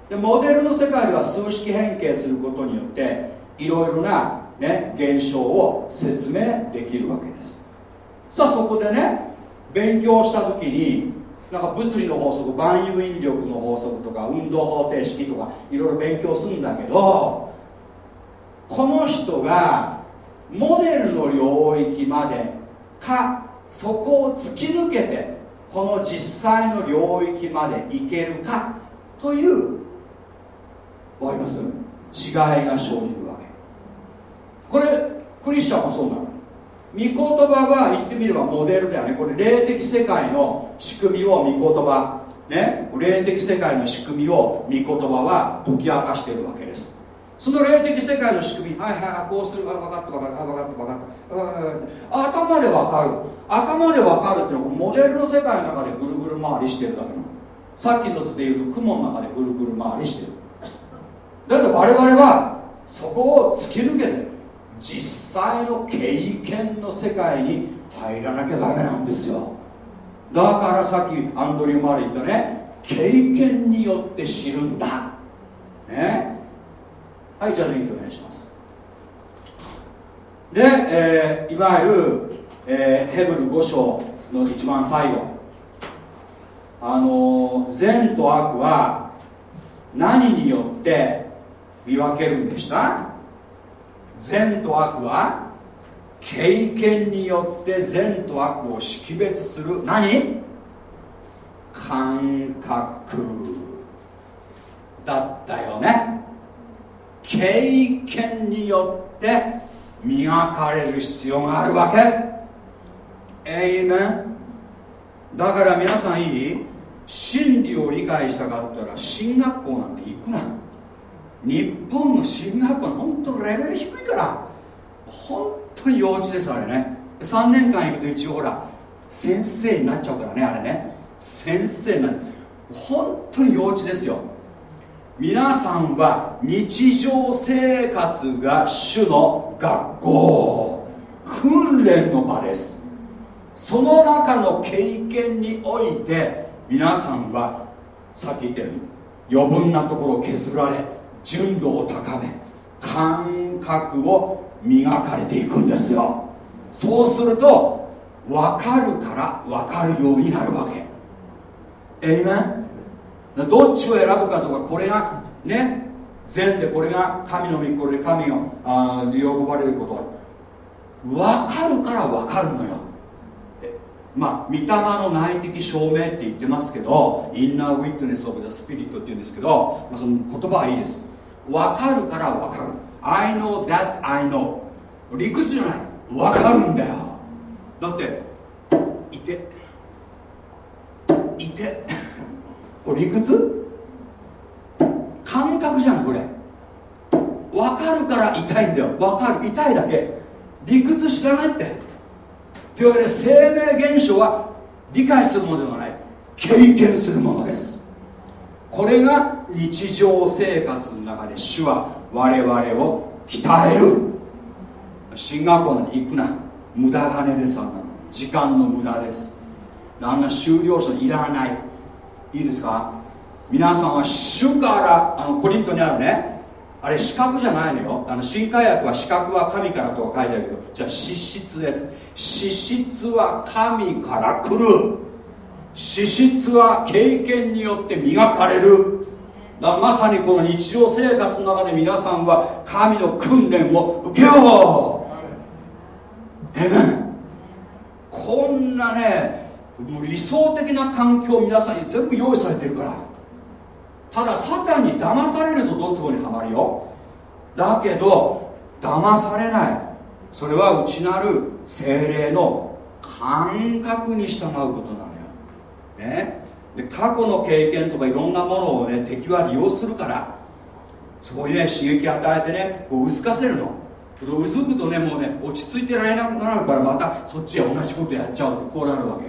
でモデルの世界では数式変形することによっていろいろな、ね、現象を説明できるわけです。さあそこでね勉強した時になんか物理の法則万有引力の法則とか運動方程式とかいろいろ勉強するんだけどこの人がモデルの領域までかそこを突き抜けてこの実際の領域までいけるかというわかります？違いが生じるわけ。これクリスチャンもそうなの。言葉は言ってみればモデルだよね。これ霊的世界の仕組みを御言葉。ね。霊的世界の仕組みを御言葉は解き明かしているわけです。その霊的世界の仕組み。はいはいはいこうする。あ分かった分かった。分かった分かった。頭で分かる。頭で分かるっていうのはモデルの世界の中でぐるぐる回りしてるだけの。さっきの図で言うと雲の中でぐるぐる回りしてる。だって我々はそこを突き抜けてる。実際の経験の世界に入らなきゃダメなんですよ。だからさっきアンドリュー・マーレ言ったね経験によって知るんだ。ね。はいじゃあ電気お願いします。で、えー、いわゆる、えー、ヘブル5章の一番最後。あの善と悪は何によって見分けるんでした？善と悪は経験によって善と悪を識別する。何？感覚。だったよね。経験によって磨かれる必要があるわけ。えいめんだから皆さんいい？真理を理解したかったら進学校なんて行くな。日本の進学校は本当レベル低いから本当に幼稚ですあれね。3年間行くと一応ほら先生になっちゃうからねあれね。先生になる。本当に幼稚ですよ。皆さんは日常生活が主の学校。訓練の場です。その中の経験において皆さんはさっき言ったように余分なところを削られ純度を高め感覚を磨かれていくんですよ。そうすると分かるから分かるようになるわけ。えいめんどっちを選ぶかとかこれがね善でこれが神の御これで神があ喜ばれること分かるから分かるのよ。まあ、御霊の内的証明って言ってますけどインナーウィットネス・オブ・ザ・スピリットって言うんですけど、まあ、その言葉はいいです。分かるから分かる。I know that I know 理屈じゃない。分かるんだよ。だっていて。いて。これ理屈？感覚じゃんこれ。分かるから痛いんだよ。分かる。痛いだけ。理屈知らないって。というわけで生命現象は理解するものではない。経験するものです。これが日常生活の中で主は我々を鍛える。進学校に行くな。無駄金ですあんなの時間の無駄です。あんな修了書いらない。いいですか？皆さんは主からあのコリントにあるね。あれ資格じゃないのよ。あの新海薬は資格は神からと書いてあるけどじゃあ資質です。資質は神から来る。資質は経験によって磨かれる。だかまさにこの日常生活の中で皆さんは神の訓練を受けよう。えめこんなね理想的な環境を皆さんに全部用意されてるから。ただサタンに騙されるとドツボにはまるよ。だけど騙されない。それは内なる精霊の感覚に従うことなの、ね、で過去の経験とかいろんなものをね敵は利用するからそこにね刺激与えてねこう薄かせるの。薄くとねもうね落ち着いてられなくなるからまたそっちへ同じことやっちゃうとこうなるわけ。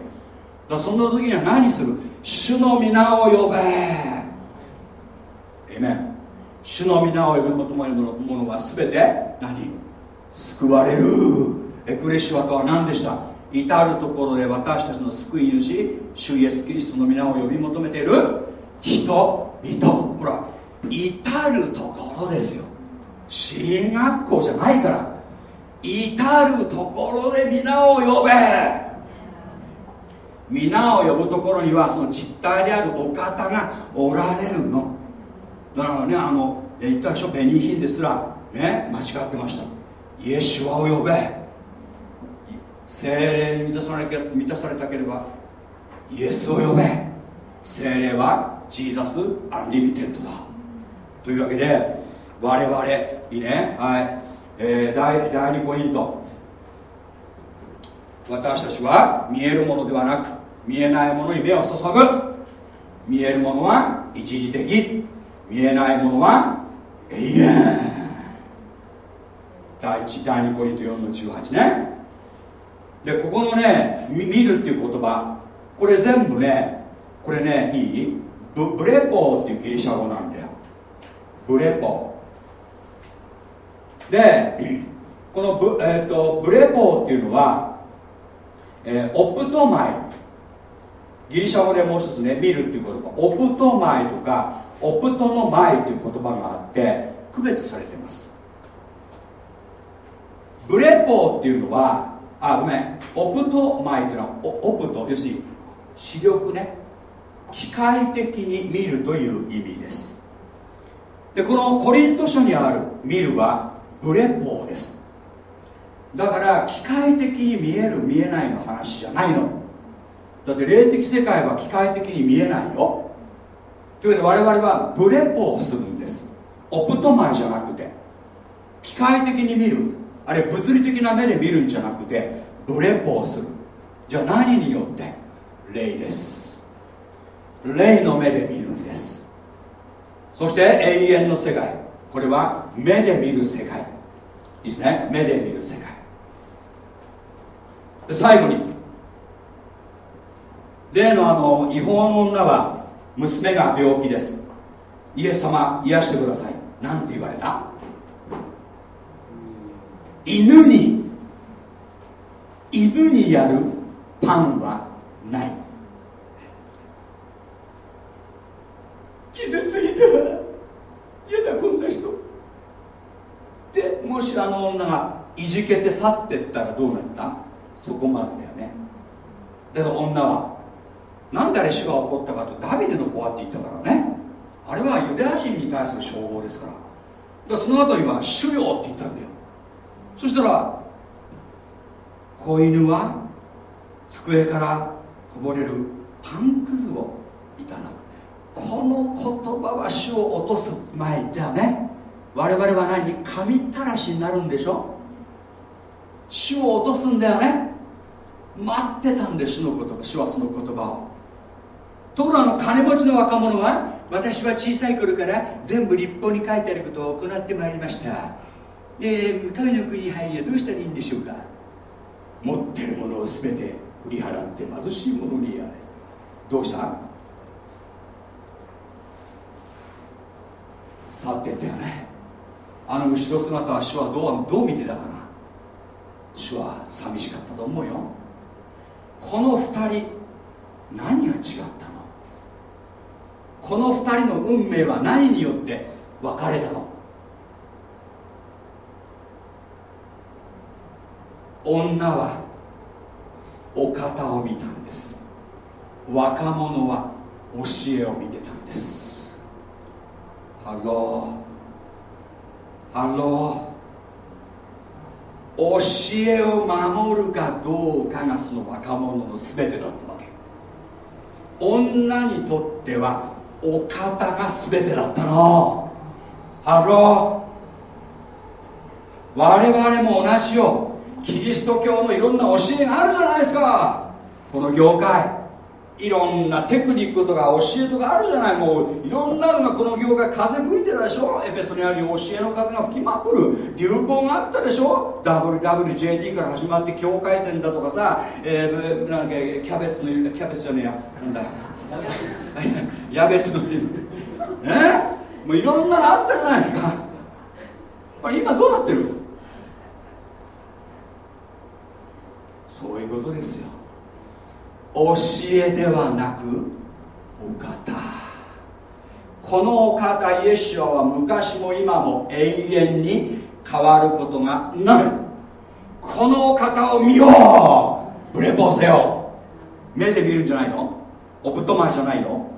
だそんな時には何する？主の皆を呼べ。えめん主の皆を呼ぶ求めるものは全て何？救われる。エクレシアとは何でした？至る所で私たちの救い主主イエス・キリストの皆を呼び求めている人々。ほら至る所ですよ。進学校じゃないから。至る所で皆を呼べ。皆を呼ぶところにはその実体であるお方がおられるの。だからねあの言ったでしょ？紅品ですら。ね間違ってました。イエシュアを呼べ。精霊に満たされ満たされたければイエスを呼べ。聖霊は Jesus unlimited だ。というわけで我々いいねはい。えー、第第2ポイント。私たちは見えるものではなく見えないものに目を注ぐ。見えるものは一時的。見えないものは永遠。第1第2コリント4の18ね。でここのね見るっていう言葉これ全部ねこれねいい？ブ βλέπω っていうギリシャ語なんだよ。βλέπω。でこのブ,、えーと、ブレポーっていうのは、えー、オプトマイ。ギリシャ語でもう一つね見るっていう言葉。ὄπτομαι とかオプトのマイっていう言葉があって区別されてます。ブレポーっていうのはあごめん。オプトマイというのはオプト。要するに視力ね。機械的に見るという意味です。でこのコリント書にある見るはブレポーです。だから機械的に見える見えないの話じゃないの。だって霊的世界は機械的に見えないよ。というわけで我々はブレポをするんです。オプトマイじゃなくて機械的に見る。あれ物理的な目で見るんじゃなくてブレポをする。じゃあ何によって？霊です。霊の目で見るんです。そして永遠の世界。これは目で見る世界。いいですね？目で見る世界。最後に。例のあの違法の女は娘が病気です。イエス様癒してください。なんて言われた？犬に犬にやるパンはない。傷ついた嫌だこんな人。でもしあの女がいじけて去ってったらどうなった？そこまでだよね。だから女は何であれ死が怒ったかとダビデの子はって言ったからね。あれはユダヤ人に対する称号ですから。だからその後には「主よ」って言ったんだよ。そしたら子犬は机からこぼれるパンくずをいただくこの言葉は死を落とす前ではね。我々は何？神たらしになるんでしょ？死を落とすんだよね。待ってたんで死の言葉。死はその言葉を。ところが金持ちの若者は私は小さい頃から全部立法に書いてあることを行ってまいりました。で神の国に入りはどうしたらいいんでしょうか？持ってるものを全て売り払って貧しいものにやれ。どうした？触ってったよねあの後ろ姿は主はどうどう見てたかな？主は寂しかったと思うよ。この2人何が違ったの？この二人の運命は何によって別れたの？女はお方を見たんです。若者は教えを見てたんです。ハロー。ハロー。教えを守るかどうかがその若者の全てだったわけ。女にとってはお方が全てだったの。ハロー。我々も同じよ。キリスト教のいろんな教えがあるじゃないですか。この業界いろんなテクニックとか教えとかあるじゃない。もういろんなのがこの業界風吹いてたでしょ。エペソにあるに教えの風が吹きまくる。流行があったでしょ。WWJD から始まって境界線だとかさ、えー、なんかキャベツのキャベツじゃねえや。なんだ。やべつのねもういろんなのあったじゃないですか。今どうなってる？そういうことですよ。教えではなくお方。このお方イエスは昔も今も永遠に変わることがない。このお方を見よう。ブレポーせよ。目で見るんじゃないの？プトマンじゃないの？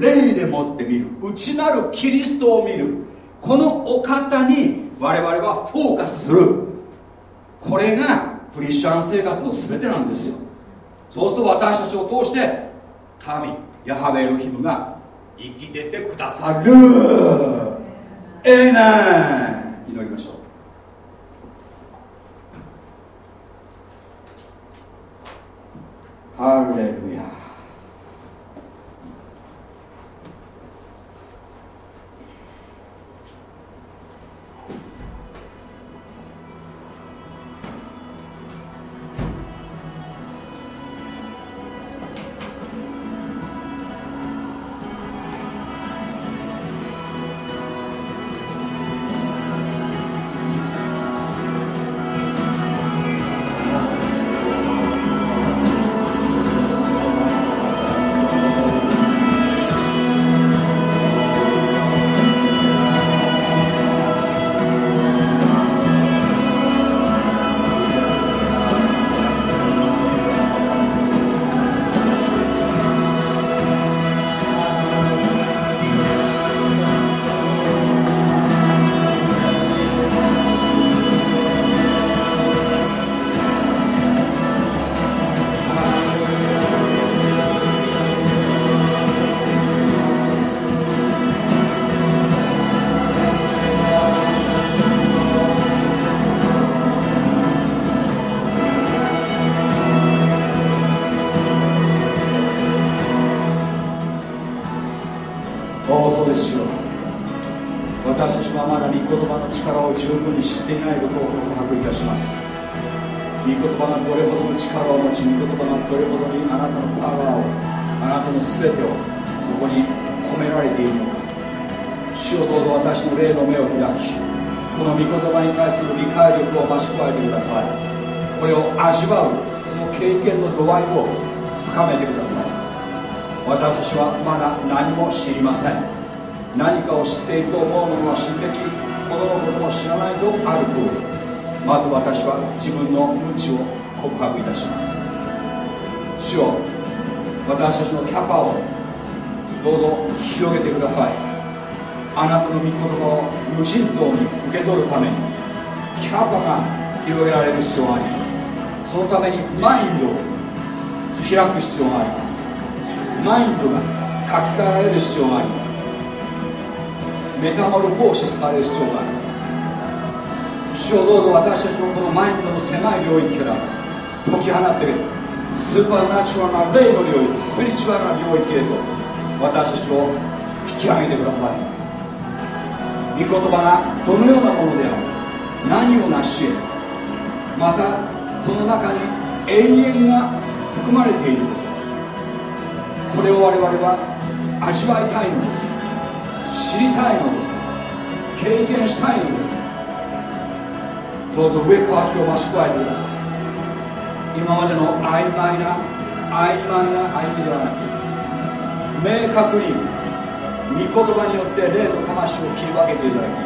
霊でもって見る。内なるキリストを見る。このお方に我々はフォーカスする。これがクリスチャン生活の全てなんですよ。そうすると私たちを通して神ヤハベエロヒムが生きててくださる。エーメン。祈りましょう。ハレルヤ。をどうぞ私の霊の目を開きこの御言葉に対する理解力を増し加えてください。これを味わうその経験の度合いを深めてください。私はまだ何も知りません。何かを知っていると思う者は知るべきほどのことも知らないとある通りまず私は自分の無知を告白いたします。主よ私たちのキャパをどうぞ広げてください。あなたの御言葉を無尽蔵に受け取るためにキャパが広げられる必要があります。そのためにマインドを開く必要があります。マインドが書き換えられる必要があります。メタモルフォーシスされる必要があります。主をどうぞ私たちをこのマインドの狭い領域から解き放ってスーパーナチュラルな霊の領域スピリチュアルな領域へと私たちを引き上げてください。御言葉がどのようなものである何を成し得またその中に永遠が含まれている。これを我々は味わいたいのです。知りたいのです。経験したいのです。どうぞ上乾きを増し加えてください。今までの曖昧な曖昧な歩みではなく明確に御言葉によって霊と魂を切り分けていただき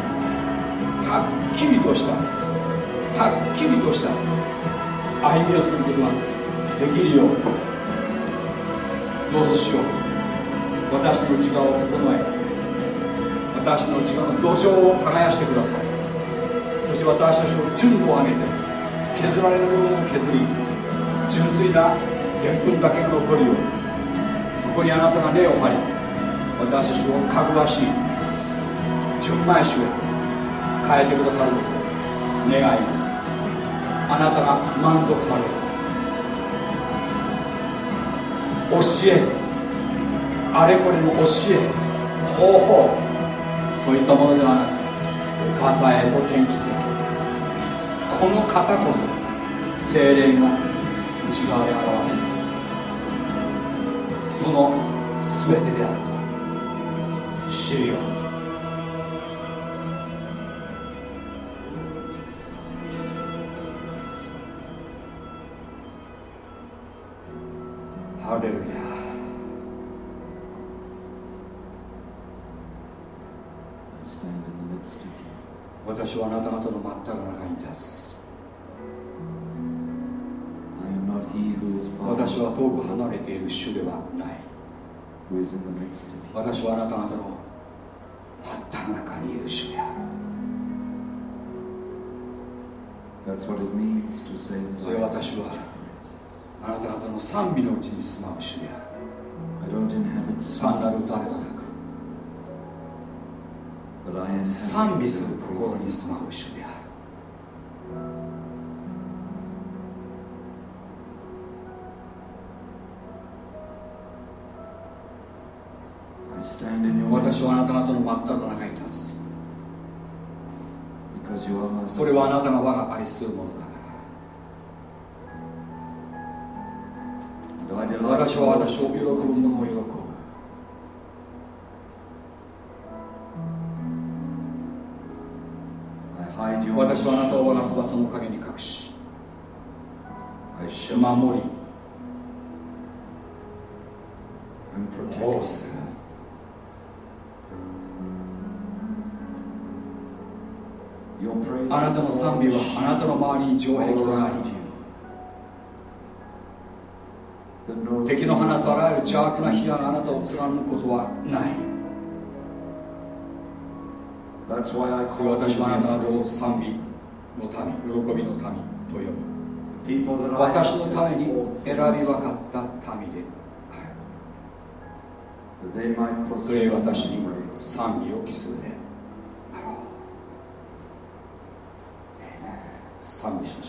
はっきりとしたはっきりとした歩みをすることができるようどうぞしよう私の内側を整え私の内側の土壌を耕してください。そして私たちを純度を上げて削られる部分を削り純粋なでんぷんだけが残るようにそこにあなたが根を張り私たちをかぐわしい純米酒へ変えてくださる。ことを願います。あなたが満足される。教えあれこれの教え方法。そういったものではなく方へと転機す。るこの方こそ精霊が内側で表す。その全てである。主よ。私はあなた方の真っ只中に立つ。私は遠く離れている主ではない。私はあなた方のあったの中にいる主である。それは私はあなた方の賛美のうちに住まう主である賛美する心に住まう主である私はあなた方の真っ只中に立つ。それはあなたが我が愛するものだから。私は私を喜ぶ者を喜ぶ。私はあなたを我が翼の陰に隠し守り。保護するあなたの賛美はあなたの周りに城壁となり敵の放つあらゆる邪悪な火があなたを貫くことはない。私はあなたを賛美の民喜びの民と呼ぶ。私のために選び分かった民でそれ私に.賛美を期するであろう賛美しましょう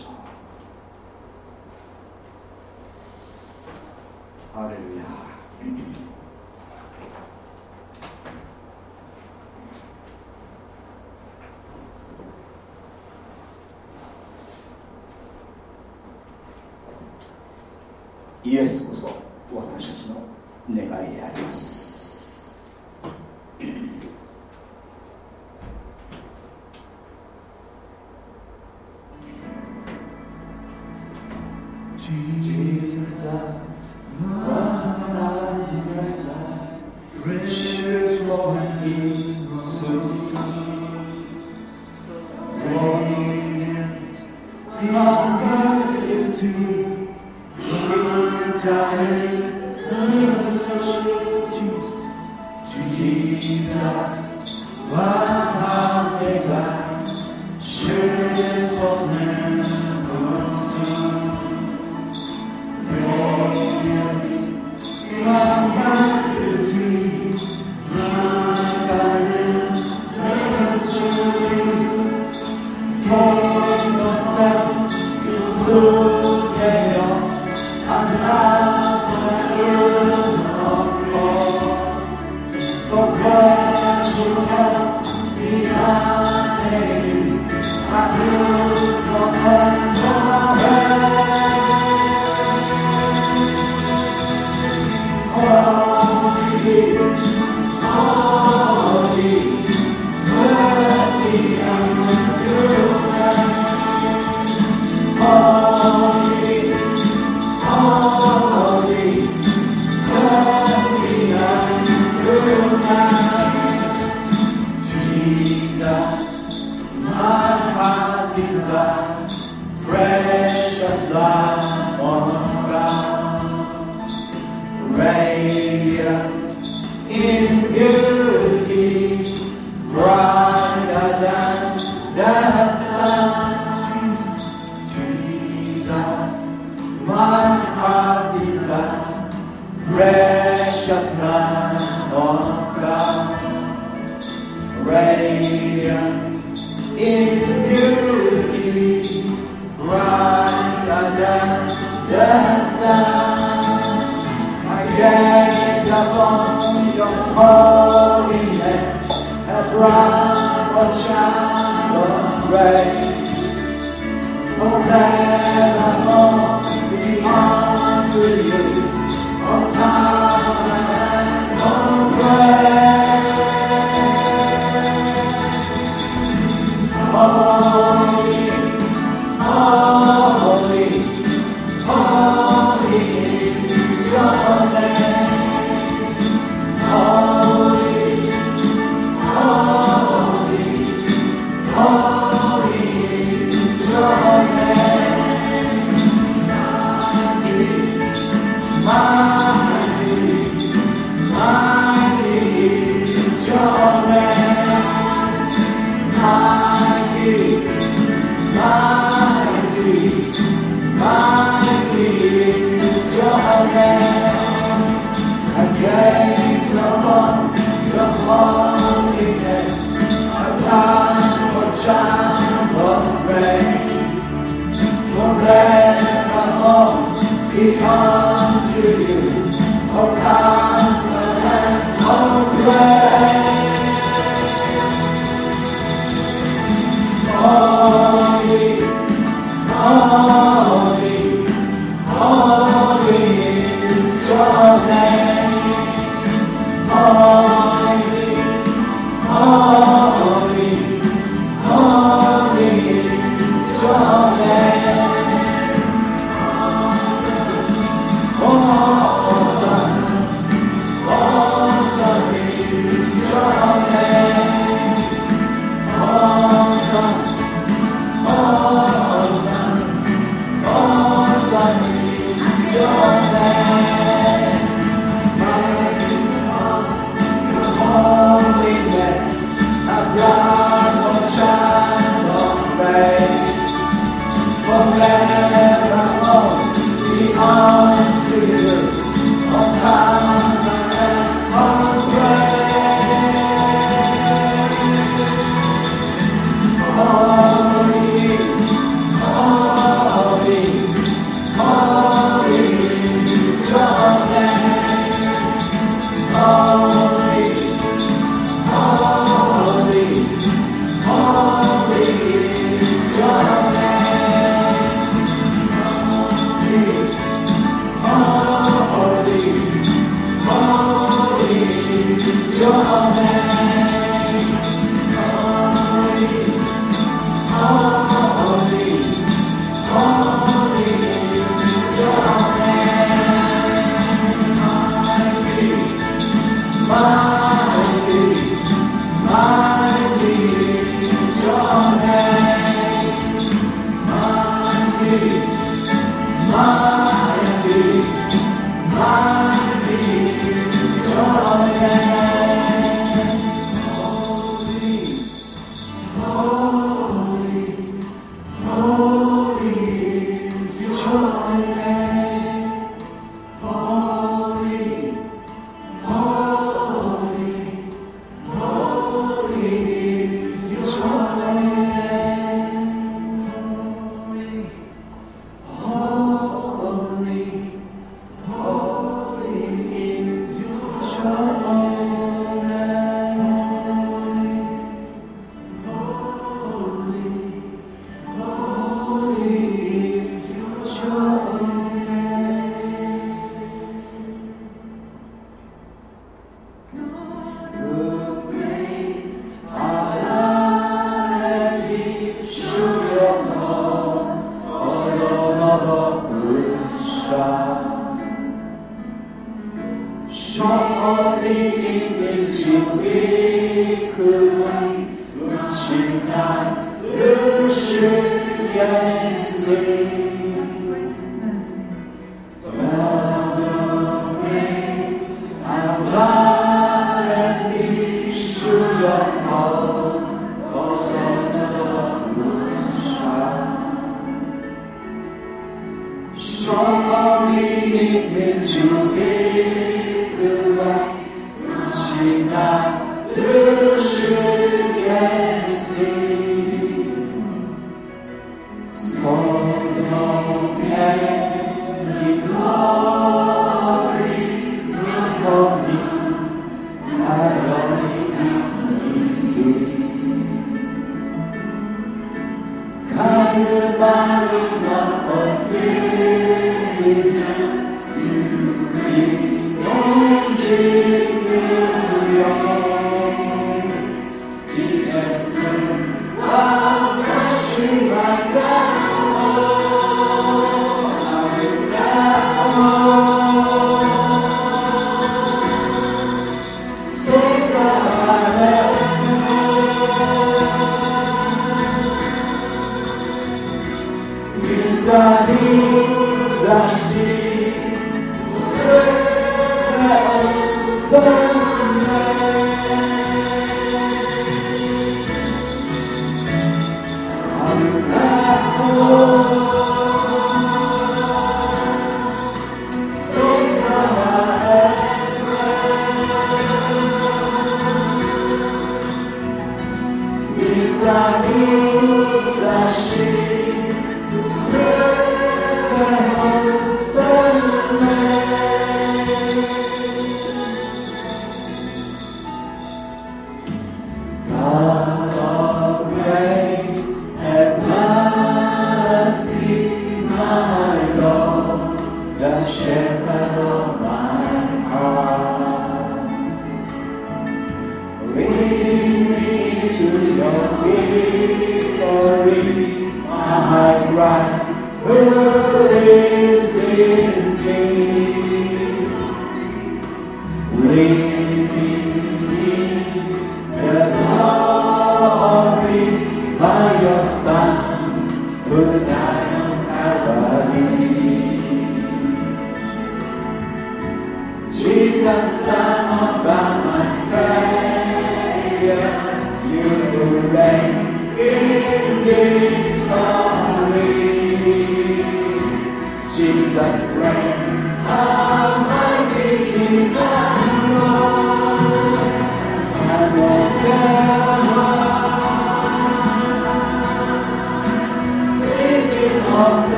Rejoice.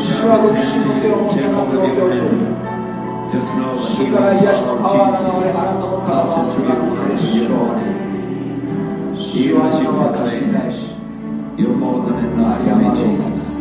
主はご自身の手を持.って your おいて hand. Just know that 主から癒しのパワーが流れあなたの体をつなぐのでしょう.主はあの私に対し you're more than enough for me, Jesus.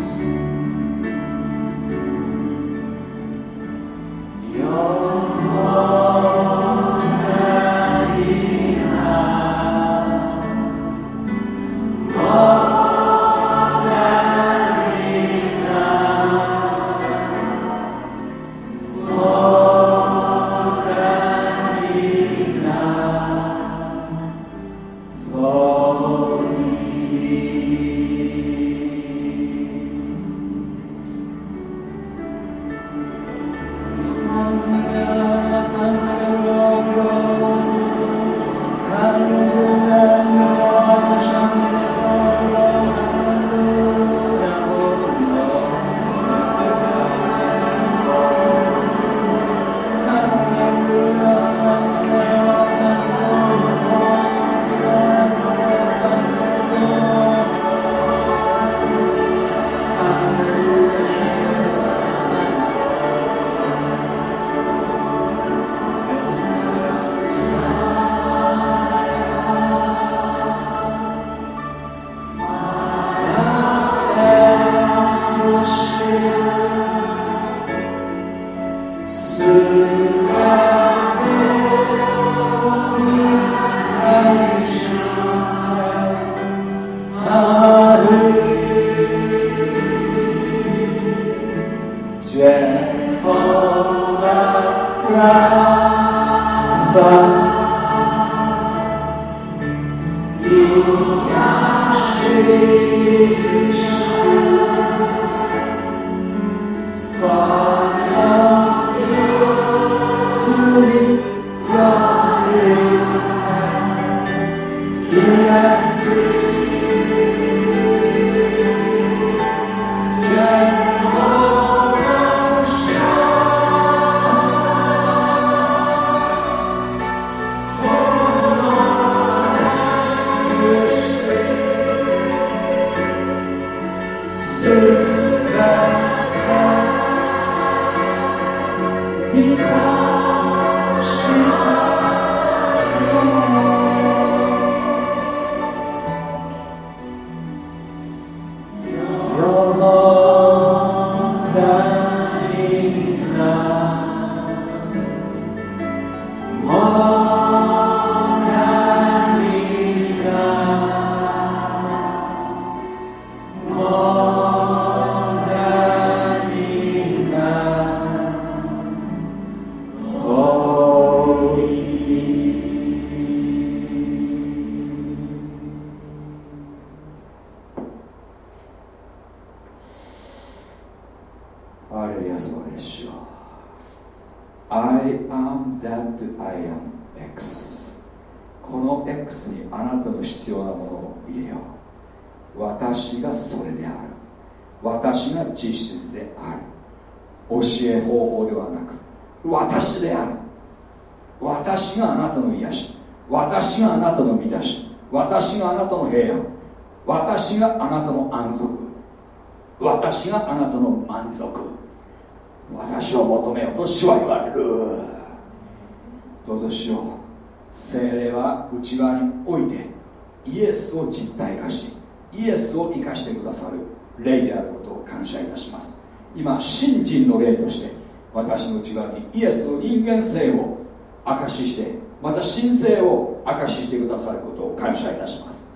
今信心の霊として私の内側にイエスの人間性を証ししてまた神性を証ししてくださることを感謝いたします。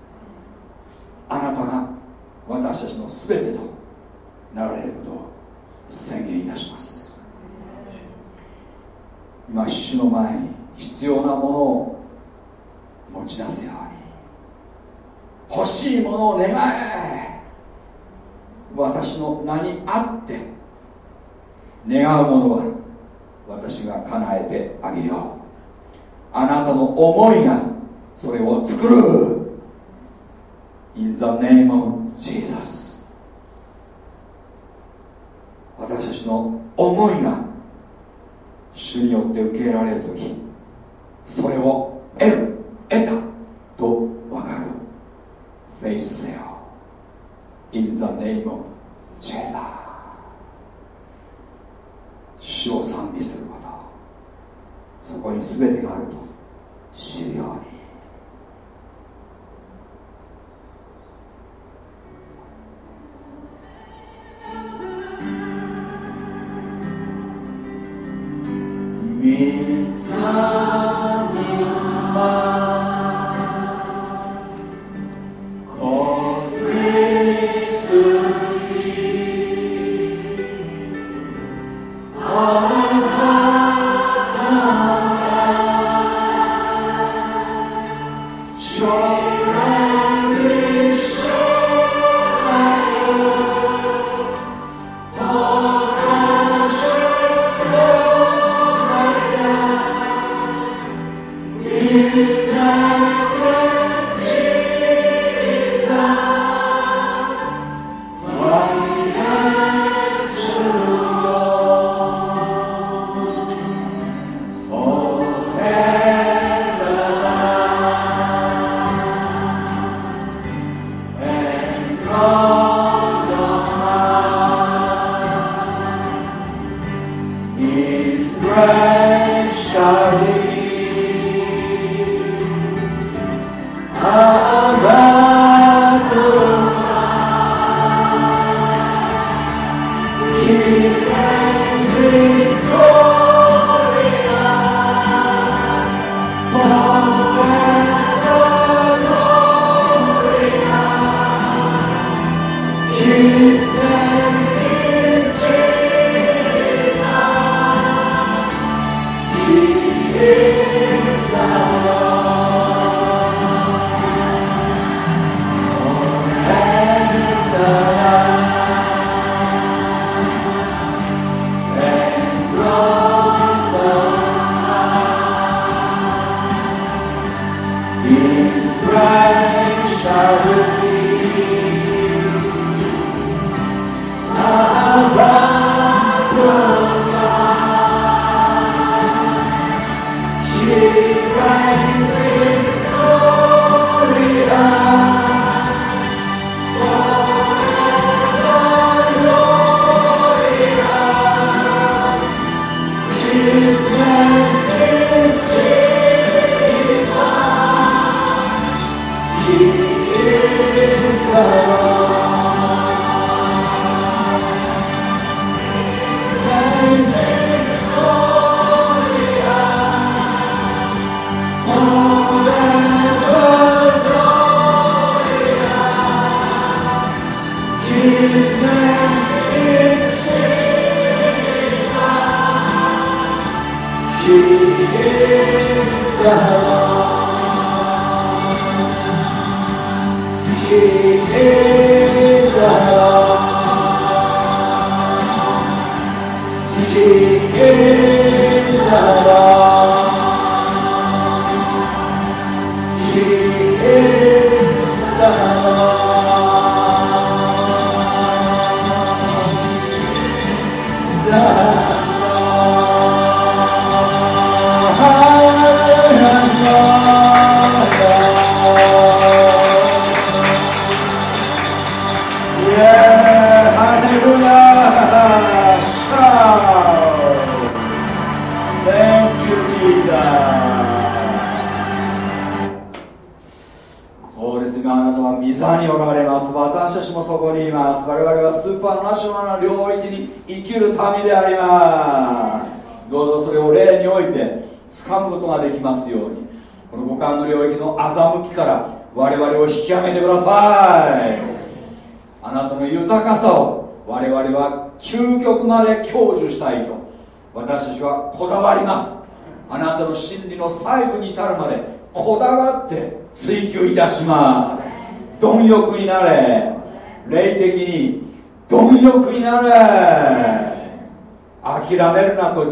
あなたが私たちの全てとなられることを宣言いたします。今主の前に必要なものを持ち出すように欲しいものを願え。私の名にあって願うものは私が叶えてあげよう。あなたの思いがそれを作る。In the name of Jesus 私たちの思いが主によって受け入れられる時それを得る得たと分かる。フェイスせよ In the name of Jesus 主を賛美することそこに全てがあると。知るように。見つかり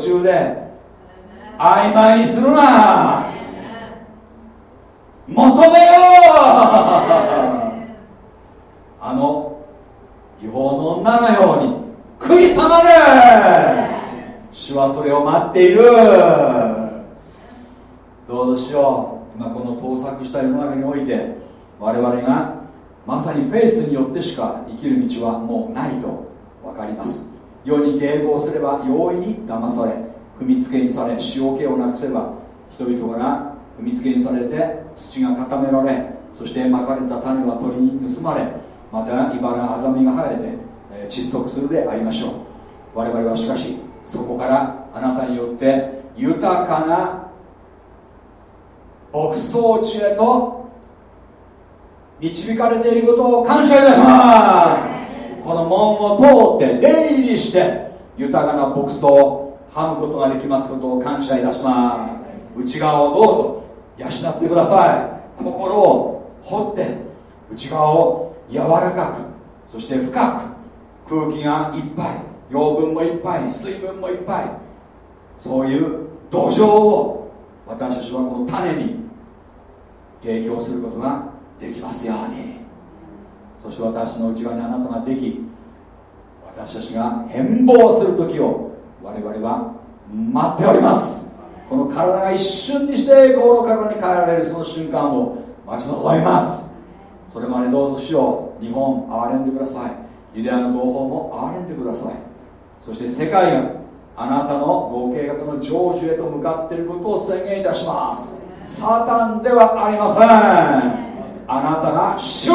中で曖昧にするな。すれば容易に騙され踏みつけにされ塩気をなくせば人々が踏みつけにされて土が固められそしてまかれた種は鳥に盗まれまた茨あざみが生えて、え、窒息するでありましょう。我々はしかしそこからあなたによって豊かな牧草地へと導かれていることを感謝いたします。この門を通って出入りして豊かな牧草をはむことができますことを感謝いたします。内側をどうぞ養ってください。心を掘って内側を柔らかくそして深く空気がいっぱい養分もいっぱい水分もいっぱいそういう土壌を私たちはこの種に提供することができますように。そして私の内側にあなたができ私たちが変貌する時を我々は待っております。この体が一瞬にして栄光の体に変えられるその瞬間を待ち望みます。それまでどうぞしよう日本憐れんでください。ユダヤの同胞も憐れんでください。そして世界があなたのご計画の成就へと向かっていることを宣言いたします。サタンではありません。あなたが主。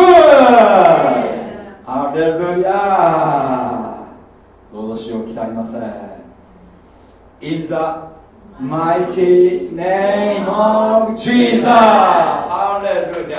ハレルヤどうぞしよう来たりません In the mighty name of Jesus! Hallelujah!